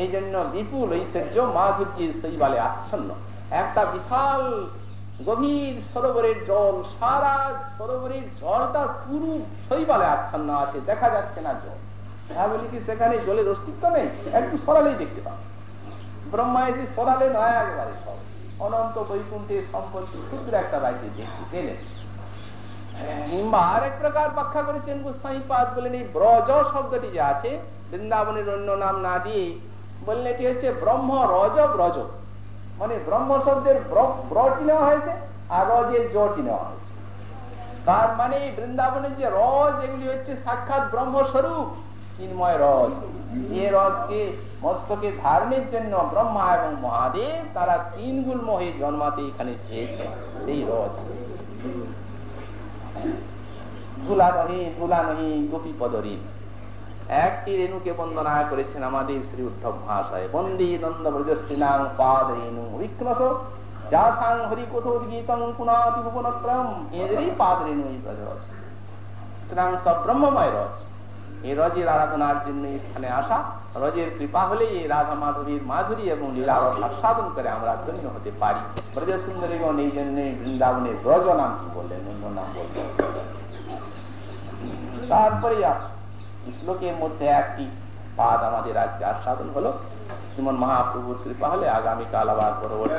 এই জন্য বিপুল ঐশ্বর্য মাধুর্যের শৈবালে আচ্ছন্ন। একটা বিশাল গভীর সরোবরের জল, সারা সরোবরের জলটা পুরো শৈবালে আচ্ছন্ন আছে, দেখা যাচ্ছে না জল। বলি কি সেখানে জলের অস্তিত্ব নেই? একটু সরালেই দেখতে পাবে ব্রহ্মা এসে সরালে নয় একেবারে সব। অনন্ত বৈকুণ্ঠের সম্পত্তি ক্ষুদ্র একটা রাজ্যে দেখতে কিংবা আরেক প্রকার ব্যাখ্যা করেছেন গোস্বামী পাদ এই ব্রজ শব্দটি যে আছে বৃন্দাবনের অন্য নাম না দিয়ে বললেন এটি হচ্ছে ব্রহ্ম রজ ব্রজ। মানে ব্রহ্ম শব্দের ব্রটি নেওয়া হয়েছে আর রজের জটি নেওয়া হয়েছে। তার মানে বৃন্দাবনের যে রজ এগুলি হচ্ছে সাক্ষাৎ ব্রহ্মস্বরূপ চিন্ময় রজ। যে রজকে মস্তকে ধারণের জন্য ব্রহ্মা এবং মহাদেব তারা তিন গুল মহে জন্মাতে এখানে চেয়েছে। সেই রজ একটি রেণুকে পাদ রেণু হরি পাদ রেণু ব্রহ্মময় রস এই রজের আরাধনার জন্য স্থানে আসা। রজের কৃপা হলে এই রাধা মাধবীর মাধুরী এবং লীলার আস্বাদন করে আমরা ধন্য হতে পারি। ব্রজ সুন্দরীগণ এই জন্য বৃন্দাবনের ব্রজ নাম কি বললেন? অন্য নাম বললেন। তারপরে শ্লোকের মধ্যে একটি পাদ আমাদের আজকে আস্বাদন হলো। শ্রীমন মহাপ্রভুর কৃপা হলে আগামীকাল আবার পরবর্তী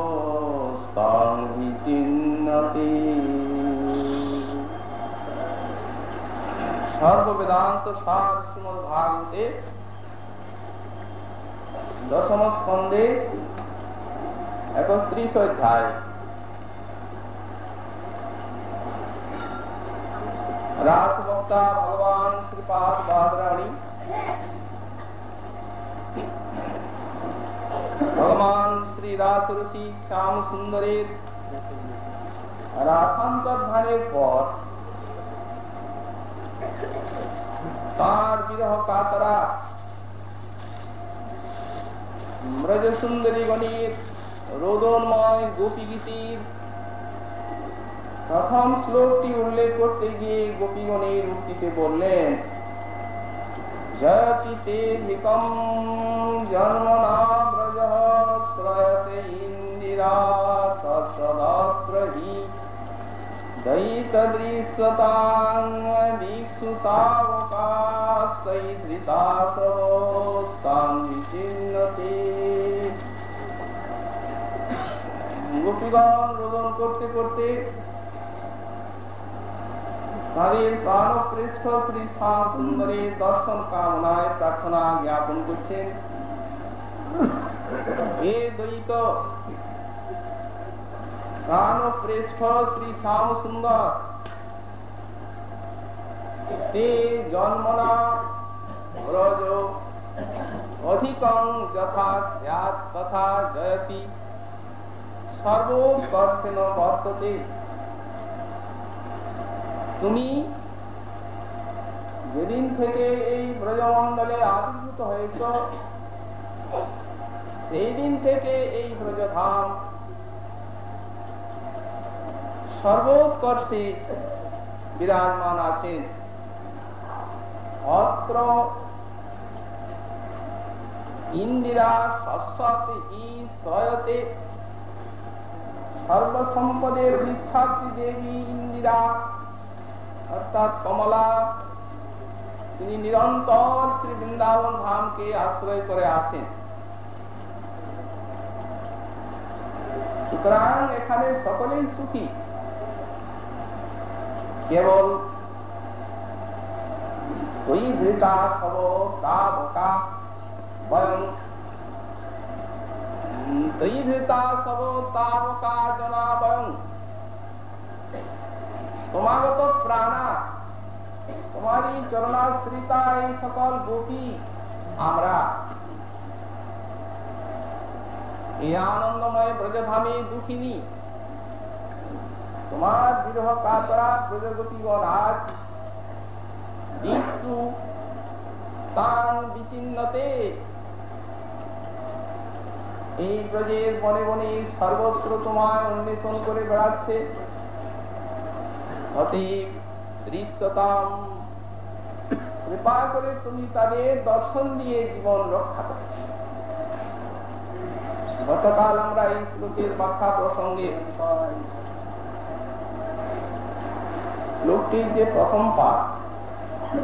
সর্ববেদান্ত সার শ্রীমদ ভাগবতে দশম স্কন্ধে একত্রিশ অধ্যায়। রাসবক্তা ভগবান শ্রীপাদ বাদরাণী ভগবান শ্রী রাস ঋষি শ্যাম সুন্দরের রাসান্তর্ধানের পর তার বিরহ কাতরা ব্রজ সুন্দরী গণিত রোদনময় গোপী গীতির প্রথম শ্লোকটি উল্লেখ করতে গিয়ে গোপীগণের উক্তিতে বললেন জয়তিতে ভিকম জন্মনা ব্রজ শ্রয়তে ইন্দিরা তাদের প্রাণপৃষ্ঠ শ্রী শ্যাম সুন্দরের দর্শন কামনায় প্রার্থনা জ্ঞাপন করছেন এ দ্বৈত প্রাণপৃষ্ঠ শ্রী শ্যাম সুন্দর তুমি যেদিন থেকে এই ব্রজমন্ডলে আবির্ভূত হয়েছ সেই দিন থেকে এই ব্রজধাম সর্বোৎকর্ষে বিরাজমান আছেন অত্র ইন্দিরা হি সয়তে সর্বসম্পদের বিষ্ঠাত্রী দেবী ইন্দিরা। অর্থাৎ কমলা, তিনি নিরন্তর শ্রী বৃন্দাবন ধামকে আশ্রয় করে আছেন। সুতরাং এখানে সকলেই সুখী। কেবল তোমাগত প্রাণা। তোমারই চরণাশ্রিতা এই সকল গোপী আমরা। এই আনন্দময় ব্রজধামে দুঃখিনী। তোমার বিরহ কাতরা ব্রজগতিগণ আজ এই সর্বত্র অন্বেষণ করে বেড়াচ্ছে। কৃপা করে তুমি তাদের দর্শন দিয়ে জীবন রক্ষা করো। গতকাল আমরা এই শ্লোকের ব্যাখ্যা প্রসঙ্গে শ্লোকটির যে প্রথম পাঠ ব্রজ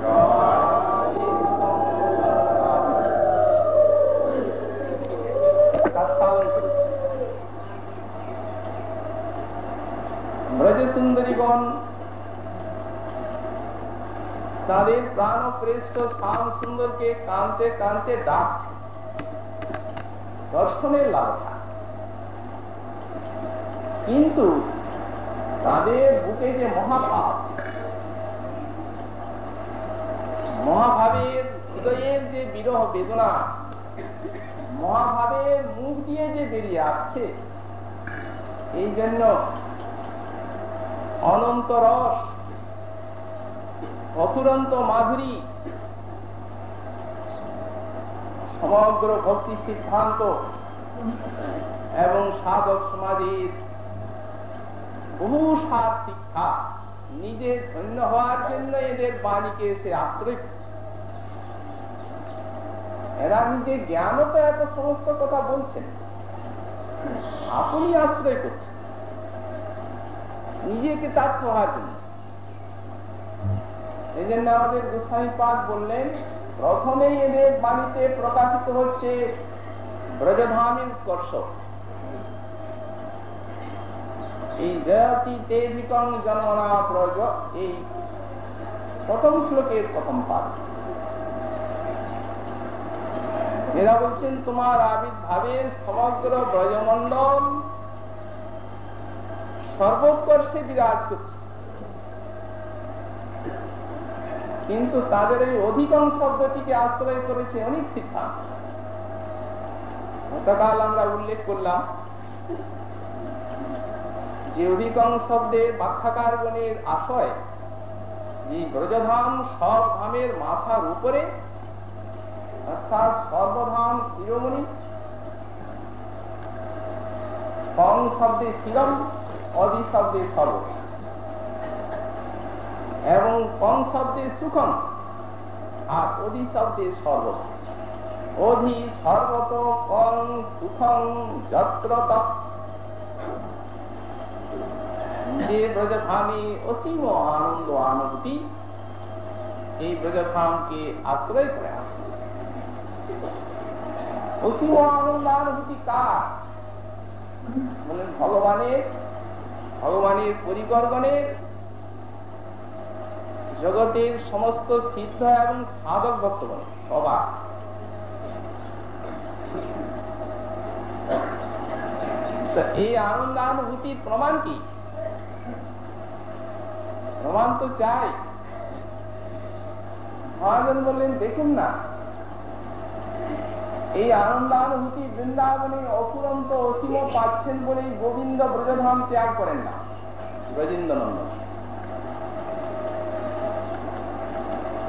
তাদের প্রাণ প্রেষ্ট শ্যাম সুন্দরকে কানতে কানতে ডাকছে। দর্শনের লাভ কিন্তু তাদের বুকে যে মহাভাব মহাভাবের হৃদয়ের যে বিরহ বেদনা মহাভাবের মুখ দিয়ে যে বেরিয়ে আসছে, এই জন্য অনন্ত রস অফুরন্ত মাধুরী, সমগ্র ভক্তি সিদ্ধান্ত এবং সাধক সমাজের বহু সার শিক্ষা নিজে ধন্য হওয়ার জন্য এদের বাণীকে এসে আশ্রয় এরা নিজে জ্ঞানও তো এত সমস্ত কথা বলছেন? আপনি আশ্রয় করছেন। নিজেকে তার্থ হওয়ার জন্য এই জন্য আমাদের গোস্বামী পাক বললেন, প্রথমেই এদের বাণীতে প্রকাশিত হচ্ছে ব্রজধামের স্পর্শ। এই জয়তি দেবিকং জননা ব্রজ এই প্রথম শ্লোকের প্রথম পাঠ এরা বলছেন, তোমার আবির্ভাবের সমগ্র ব্রজমন্ডল সর্বোৎকর্ষে বিরাজ করছে। কিন্তু তাদের এই অধিকাংশ শব্দটিকে আশ্রয় করেছে অনেক সিদ্ধান্ত। গতকাল আমরা উল্লেখ করলাম যে অধিকাংশ শব্দের ব্যাখ্যাকার গণের আশয়, যে ব্রজধাম সব ধামের মাথার উপরে অর্থাৎ সর্বধাম শিরোমণি। কং শব্দে শিরম, অধি শব্দে সর্ব। এবং কং শব্দে সুখম, আর অধি শব্দে সর্ব। অধি সর্বত কং সুখম যত্রত। যে ব্রজধামে অসীম আনন্দ আনুভূতি এই ব্রজধামকে আশ্রয় করে। অসীম আনন্দানুভূতি কার ভগবানের ভগবানের পরিকর্গণের জগতের সমস্ত সিদ্ধ এবং সাধক ভক্তগণ সবার এই আনন্দানুভূতির প্রমাণ কি? প্রমাণ তো চাই। মহাজন বললেন, দেখুন না। এই আনন্দানুভূতি বৃন্দাবনে অপুরন্ত অসীম পাচ্ছেন বলেই গোবিন্দ ব্রজধাম ত্যাগ করেন না। ব্রজেন্দ্র নন্দন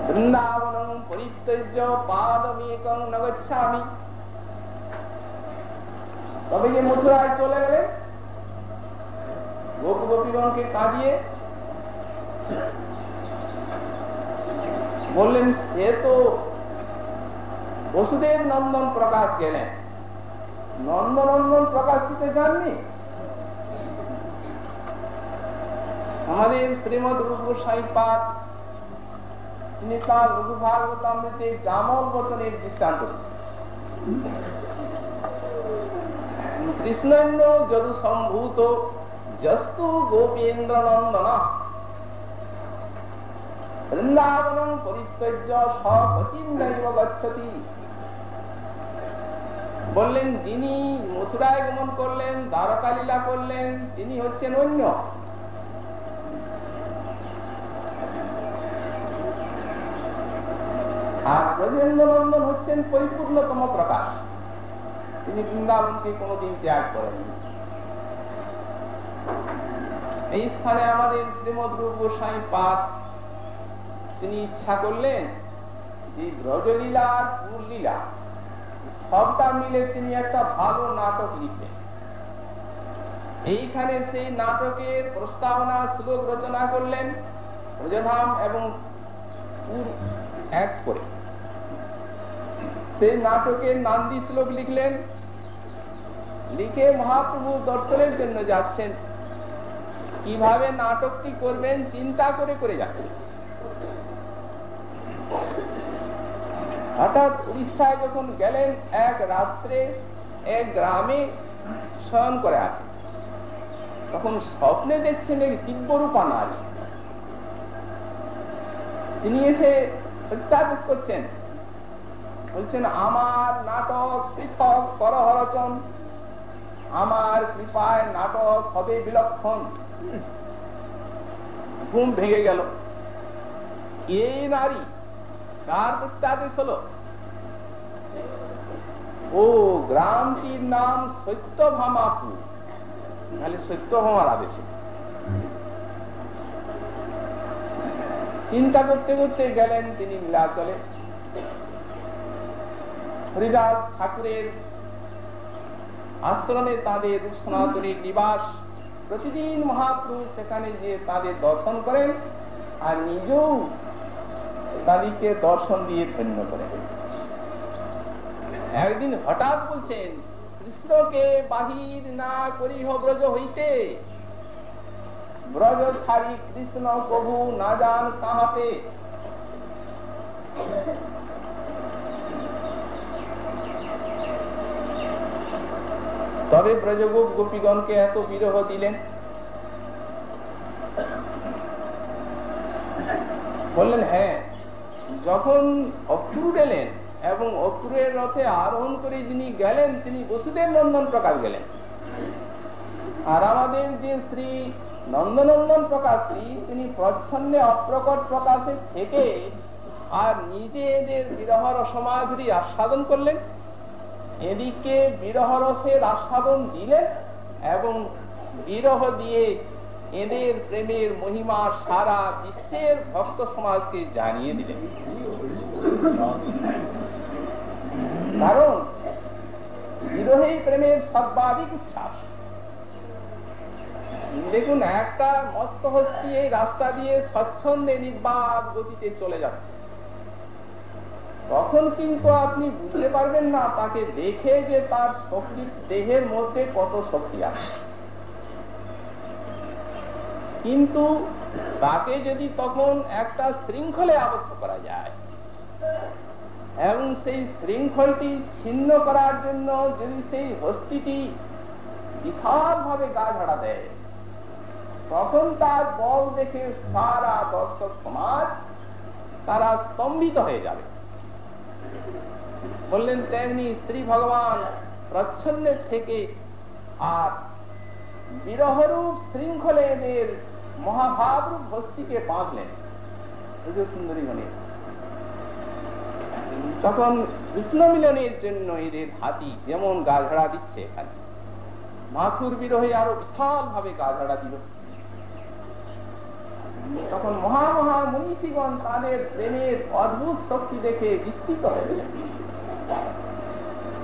বৃন্দাবন পরিত্যজ্য পাদমেকং নগচ্ছামি। তবে যে মথুরায় চলে গেলেন, গোপ গোপীগণকে কাঁদিয়ে বললেন সে তো বসুদেব নন্দন প্রকাশ গেলেন। নন্দনন্দন প্রকাশ দিতে যাননি? আমাদের শ্রীমদ রূপ সাইপাত তিনি তার রঘু ভাগবতামৃতে জামল বচনের দৃষ্টান্ত কৃষ্ণন্য যদু সম্ভূত জস্তু গোপেন্দ্র নন্দন। বৃন্দাবনম পরিত্যজ্য সচিন্নৈব গচ্ছতি। বললেন, যিনি মথুরায় গমন করলেন দ্বারকা লীলা করলেন, তিনি হচ্ছেন অন্য। আর ব্রজেন্দ্র হচ্ছেন পরিপূর্ণতম প্রকাশ। তিনি বৃন্দাবনকে কোনোদিন ত্যাগ করেননি। এই স্থানে আমাদের শ্রীমদ রূপ গোস্বাই পাঠ তিনি ইচ্ছা করলেন যে ব্রজলীলা আর পুরলীলা সবটা মিলে তিনি একটা ভালো নাটক লিখলেন। এইখানে সেই নাটকের প্রস্তাবনা শ্লোক রচনা করলেন ব্রজধাম এবং এক করে। সেই নাটকের নান্দি শ্লোক লিখলেন, লিখে মহাপ্রভু দর্শনের জন্য যাচ্ছেন। কীভাবে নাটকটি করবেন চিন্তা করে করে যাচ্ছেন। হঠাৎ উড়িষ্যায় যখন গেলেন, এক রাত্রে এক গ্রামে শয়ন করে আছে তখন স্বপ্নে দেখছেন এক দিব্যরূপা নারী। তিনি এসে প্রত্যাদেশ করছেন। বলছেন, আমার নাটক পৃথক করহরচন, আমার কৃপায় নাটক হবে বিলক্ষণ। ঘুম ভেঙে গেল। এই নারী কার হলো, ও গ্রামটির নাম সত্যভামাপুর সত্যভামার আদেশে। চিন্তা করতে করতে গেলেন তিনি নীলাচলে। হরিদাস ঠাকুরের আশ্রমে তাদের সনাতনীর নিবাস, প্রতিদিন মহাপ্রভু সেখানে গিয়ে তাদের দর্শন করেন আর নিজেও তাদেরকে দর্শন দিয়ে ধন্য করেন একদিন হঠাৎ বলছেন, কৃষ্ণকে বাহির না করিহ ব্রজ হইতে। ব্রজ ছাড়ি কৃষ্ণ প্রভু না যান কাহাতে তবে ব্রজগোপ গোপীগণকে এত বিরহ দিলেন। বললেন হ্যাঁ যখন অক্রুর এলেন এবং অক্রুরের রথে আরোহণ করে যিনি গেলেন, তিনি বসুদেব নন্দন প্রকাশ গেলেন। আর আমাদের যে শ্রী নন্দনন্দন প্রকাশী তিনি প্রচ্ছন্নে অপ্রকট প্রকাশে থেকে আর নিজে এদের বিরহর সমাধুরি আস্বাদন করলেন। এদিকে বিরহ রসের আস্বাদন দিলেন এবং বিরহ দিয়ে এদের প্রেমের মহিমা সারা বিশ্বের ভক্ত সমাজকে জানিয়ে দিলেন। কারণ বিরোহী প্রেমের সর্বাধিক উচ্ছ্বাস। দেখুন, একটা মস্ত হস্তি এই রাস্তা দিয়ে স্বচ্ছন্দে নির্বাক গতিতে চলে যাচ্ছে। তখন কিন্তু আপনি বুঝতে পারবেন না, তাকে দেখে যে তার শক্তি দেহের মধ্যে কত শক্তি আছে। কিন্তু তাকে যদি তখন একটা শৃঙ্খলে আবদ্ধ করা যায়, এবং সেই শৃঙ্খলটি ছিন্ন করার জন্য যদি সেই হস্তিটি বিশাল ভাবে গা ঝাড়া দেয়, তখন তার বল দেখে সারা দর্শক সমাজ তারা স্তম্ভিত হয়ে যাবে। বললেন, তেমনি শ্রী ভগবান প্রচ্ছন্নের থেকে আর বিরহরূপ শৃঙ্খলে এদের মহাভাবরূপ হস্তিকে বাঁধলেন। সুন্দরী গণের তখন কৃষ্ণ মিলনের জন্য এদের হাতি যেমন গাঝাড়া দিচ্ছে, এখানে মাথুর বিরহে আরও বিশাল ভাবে গাঝাড়া দিল। তখন মহা মহা মনীষীগণ তাদের প্রেমের অদ্ভুত শক্তি দেখে বিস্তৃত হয়ে গেলেন।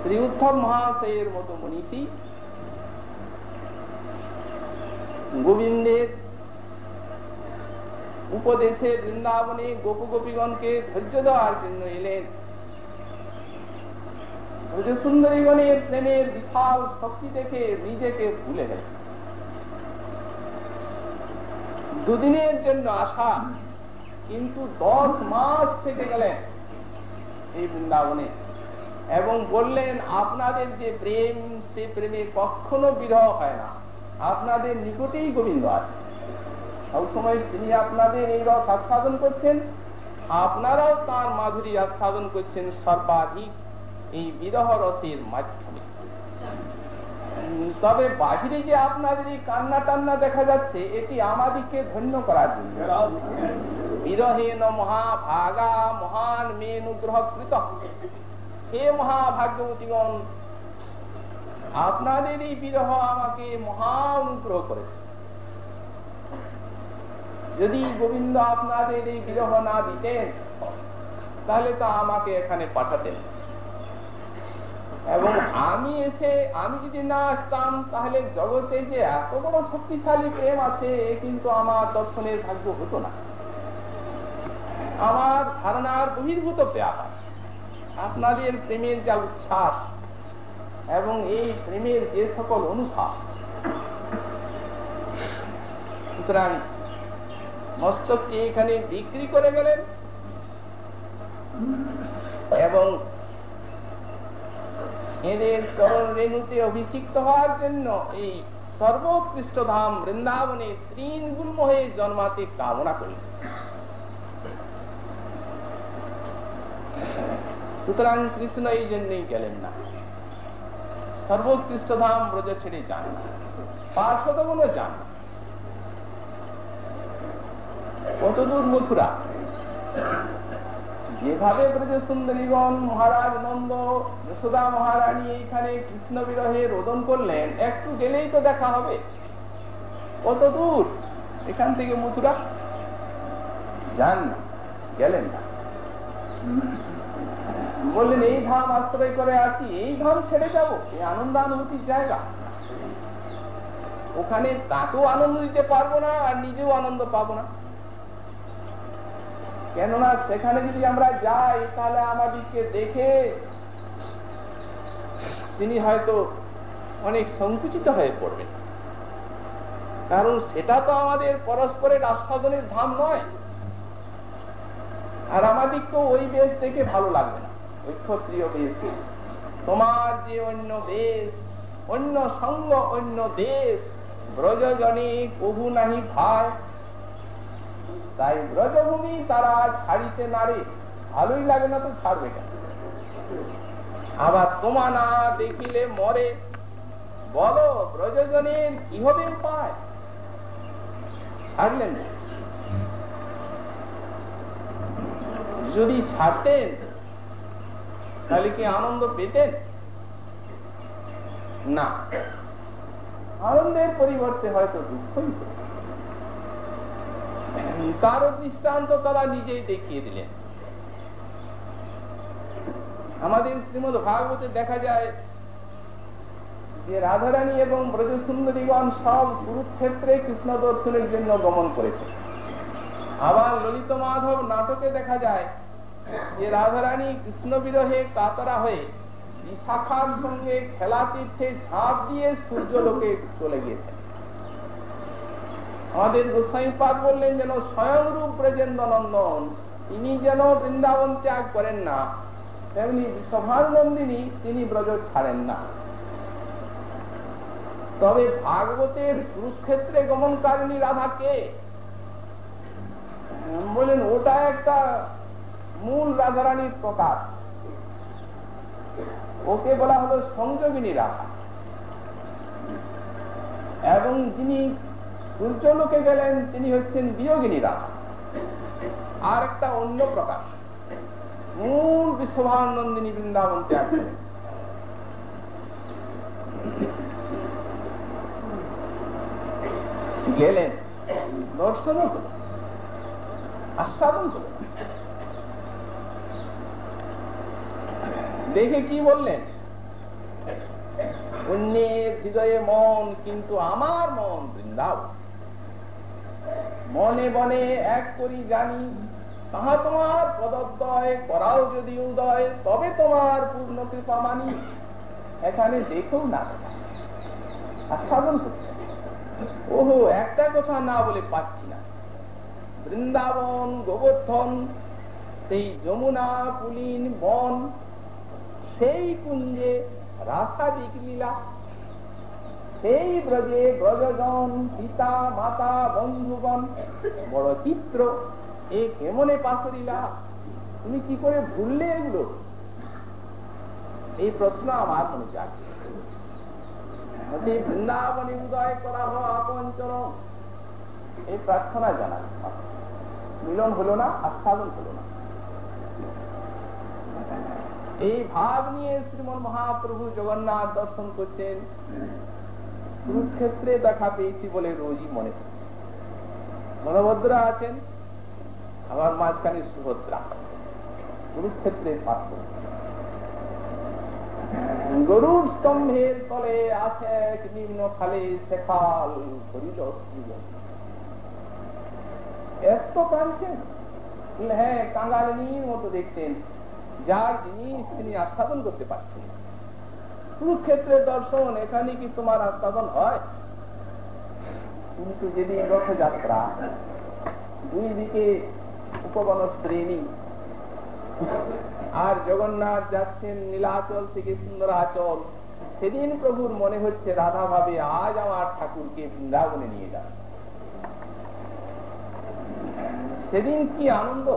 শ্রী উদ্ধব মহাশয়ের মতো মনীষী গোবিন্দের উপদেশে বৃন্দাবনে গোপ গোপীগণকে ধৈর্য দেওয়ার জন্য এলেন। সুন্দরীগণের প্রেমের বিশাল শক্তি দেখে নিজেকে ভুলে গেলেন। দুদিনের জন্য আসা, কিন্তু দশ মাস থেকে গেলেন এই বৃন্দাবনে এবং বললেন, আপনাদের যে প্রেম, সে প্রেমে কখনো বিরহ হয় না। আপনাদের নিকটেই গোবিন্দ আছে। সবসময় তিনি আপনাদের এই রস আস্বাদন করছেন। আপনারাও তার মাধুরী আস্বাদন করছেন সর্বাধিক এই বিরহ রসের মাধ্যমে। তবে বাহিরে যে আপনাদের এই কান্না টান্না দেখা যাচ্ছে, এটি আমাদিকে ধন্য করার জন্য। বিরহেন মহাভাগা মহান মেনুগ্রহ কৃত হে মহাভাগ্যবতীগণ আপনাদের এই বিরহ আমাকে মহা অনুগ্রহ করেছে। যদি গোবিন্দ আপনাদের এই বিরহ না দিতেন, তাহলে তো আমাকে এখানে পাঠাতেন। এবং আমি এসে, আমি যদি না আসতাম, তাহলে জগতে যে এত বড় শক্তিশালী প্রেম আছে কিন্তু আমার দর্শনের ভাগ্য হতো না। আমার ধারণার বহির্ভূত ব্যাপার। আপনাদের প্রেমের যা উচ্ছ্বাস, এবং এই প্রেমের যে সকল অনুভব। সুতরাং মস্তককে এখানে বিক্রি করে গেলেন। এবং এদের চরণ রেণুতে অভিষিক্ত হওয়ার জন্য এই সর্বোৎকৃষ্ট ধাম বৃন্দাবনে ত্রিন গুল্ম হয়ে জন্মাতে কামনা করি। সুতরাং কৃষ্ণ এই জন্যই গেলেন না। সর্বোৎকৃষ্ট ধাম ব্রজ ছেড়ে যান। পার্শ্বদগুলো যান। কতদূর মথুরা? যেভাবে ব্রজ সুন্দরীগণ মহারাজ নন্দ যশোদা মহারানী এইখানে কৃষ্ণ বিরহে রোদন করলেন, একটু গেলেই তো দেখা হবে। কত দূর এখান থেকে মথুরা? যান না, গেলেন না। বললেন, এই ধাম আশ্রয় করে আছি এই ধাম ছেড়ে যাব এই আনন্দ আনন্দানুভূতির জায়গা। ওখানে তাকেও আনন্দ দিতে পারব না, আর নিজেও আনন্দ পাবো না। কেননা সেখানে যদি আমরা যাই, তাহলে আমাদেরকে দেখে তিনি হয়তো অনেক সংকুচিত হয়ে পড়বেন। কারণ সেটা তো আমাদের পরস্পরের আস্বাদনের ধাম নয়। আর আমাদেরকে ওই বেশ দেখে ভালো লাগবে না। ওই ক্ষত্রিয় বেশ তোমার যে অন্য দেশ অন্য সঙ্গ, অন্য দেশ, ব্রজজনে কহু নাহি ভাই তাই ব্রজভূমি তারা ছাড়িতে নারে। ভালোই লাগে না তো ছাড়বে কেন? আবার তোমা না দেখিলে মরে। বলো ব্রজজনের কি হবে উপায়? ছাড়লেন যদি ছাড়তেন, তাহলে কি আনন্দ পেতেন? না। আনন্দের পরিবর্তে হয়তো দুঃখই পেতেন তারও দৃষ্টান্ত তারা নিজেই দেখিয়ে দিলেন। আমাদের শ্রীমদ ভাগবতে দেখা যায় যে রাধারানী এবং ব্রজ সুন্দরীগণ সব কুরুক্ষেত্রে কৃষ্ণ দর্শনের জন্য গমন করেছে। আবার ললিত মাধব নাটকে দেখা যায় যে রাধারানী কৃষ্ণ বিরহে কাতরা হয়ে বিশাখার সঙ্গে খেলা তীর্থে ঝাঁপ দিয়ে সূর্যলোকে চলে গিয়েছেন। আমাদের গোস্বাইপাদ বললেন যেন স্বয়ংরূপ ব্রজেন্দ্র নন্দন তিনি যেন বৃন্দাবন ত্যাগ করেন না, তেমনি সভার নন্দিনী তিনি ব্রজ ছাড়েন না। তবে ভাগবতের কুরুক্ষেত্রে গমনকারিণী রাধা কে? বলেন ওটা একটা মূল রাধারানীর প্রকাশ। ওকে বলা হলো সংযোগিনী রাধা। এবং যিনি সূর্যলোকে গেলেন, তিনি হচ্ছেন বিয়োগিনী রাধা আর একটা অন্য প্রকার। মূল বিশ্বভানন্দিনী বৃন্দাবন ত্যাগ গেলেন, দর্শনও হল আস্বাদন দেখে কি বললেন? অন্যের হৃদয়ে মন, কিন্তু আমার মন বৃন্দাবন। মনে বনে এক করি জানি, তাহা তোমার পদদ্বয় করাও যদি উদয়, তবে তোমার পূর্ণ কৃপা মানি। এখানে দেখো না ওহো, একটা কথা না বলে পাচ্ছি না। বৃন্দাবন, গোবর্ধন, সেই যমুনা, পুলিন, বন, সেই কুঞ্জে রাসাদিক লীলা সেই ব্রজে ব্রজগণ, পিতা, মাতা, বন্ধুগণ, বড় চিত্র, এ কেমনে পাশরিলা তুমি কি করে ভুললে এগুলো? এই প্রশ্ন আমার যাচ্ছে অতি বৃন্দাবনে উদয় করা হওয়া আপন চরণ এই প্রার্থনা জানা। মিলন হলো না আস্বাদন হলো না। এই ভাব নিয়ে শ্রীমন মহাপ্রভু জগন্নাথ দর্শন করছেন। কুরুক্ষেত্রে দেখা পেয়েছি বলে রোজই মনে হচ্ছে আছেন, আমার মাঝখানে সুভদ্রা। কুরুক্ষেত্রের পাত্র গরুর স্তম্ভের তলে আছে এক নিম্ন খালে শেখাল করিল এত কাঁদছেন হ্যাঁ কাঙ্গালিনীর মতো দেখছেন, যার জিনিস তিনি আস্বাদন করতে পারছেন। কুরুক্ষেত্রের দর্শন, এখানে কি তোমার আস্বাদন হয়? কিন্তু যেদিন রথযাত্রা, দুই দিকে উপবন শ্রেণি আর জগন্নাথ যাচ্ছেন নীলাচল থেকে সুন্দরাচল, সেদিন প্রভুর মনে হচ্ছে রাধা ভাবে আজ আমার ঠাকুরকে বৃন্দাবনে নিয়ে যান। সেদিন কি আনন্দ?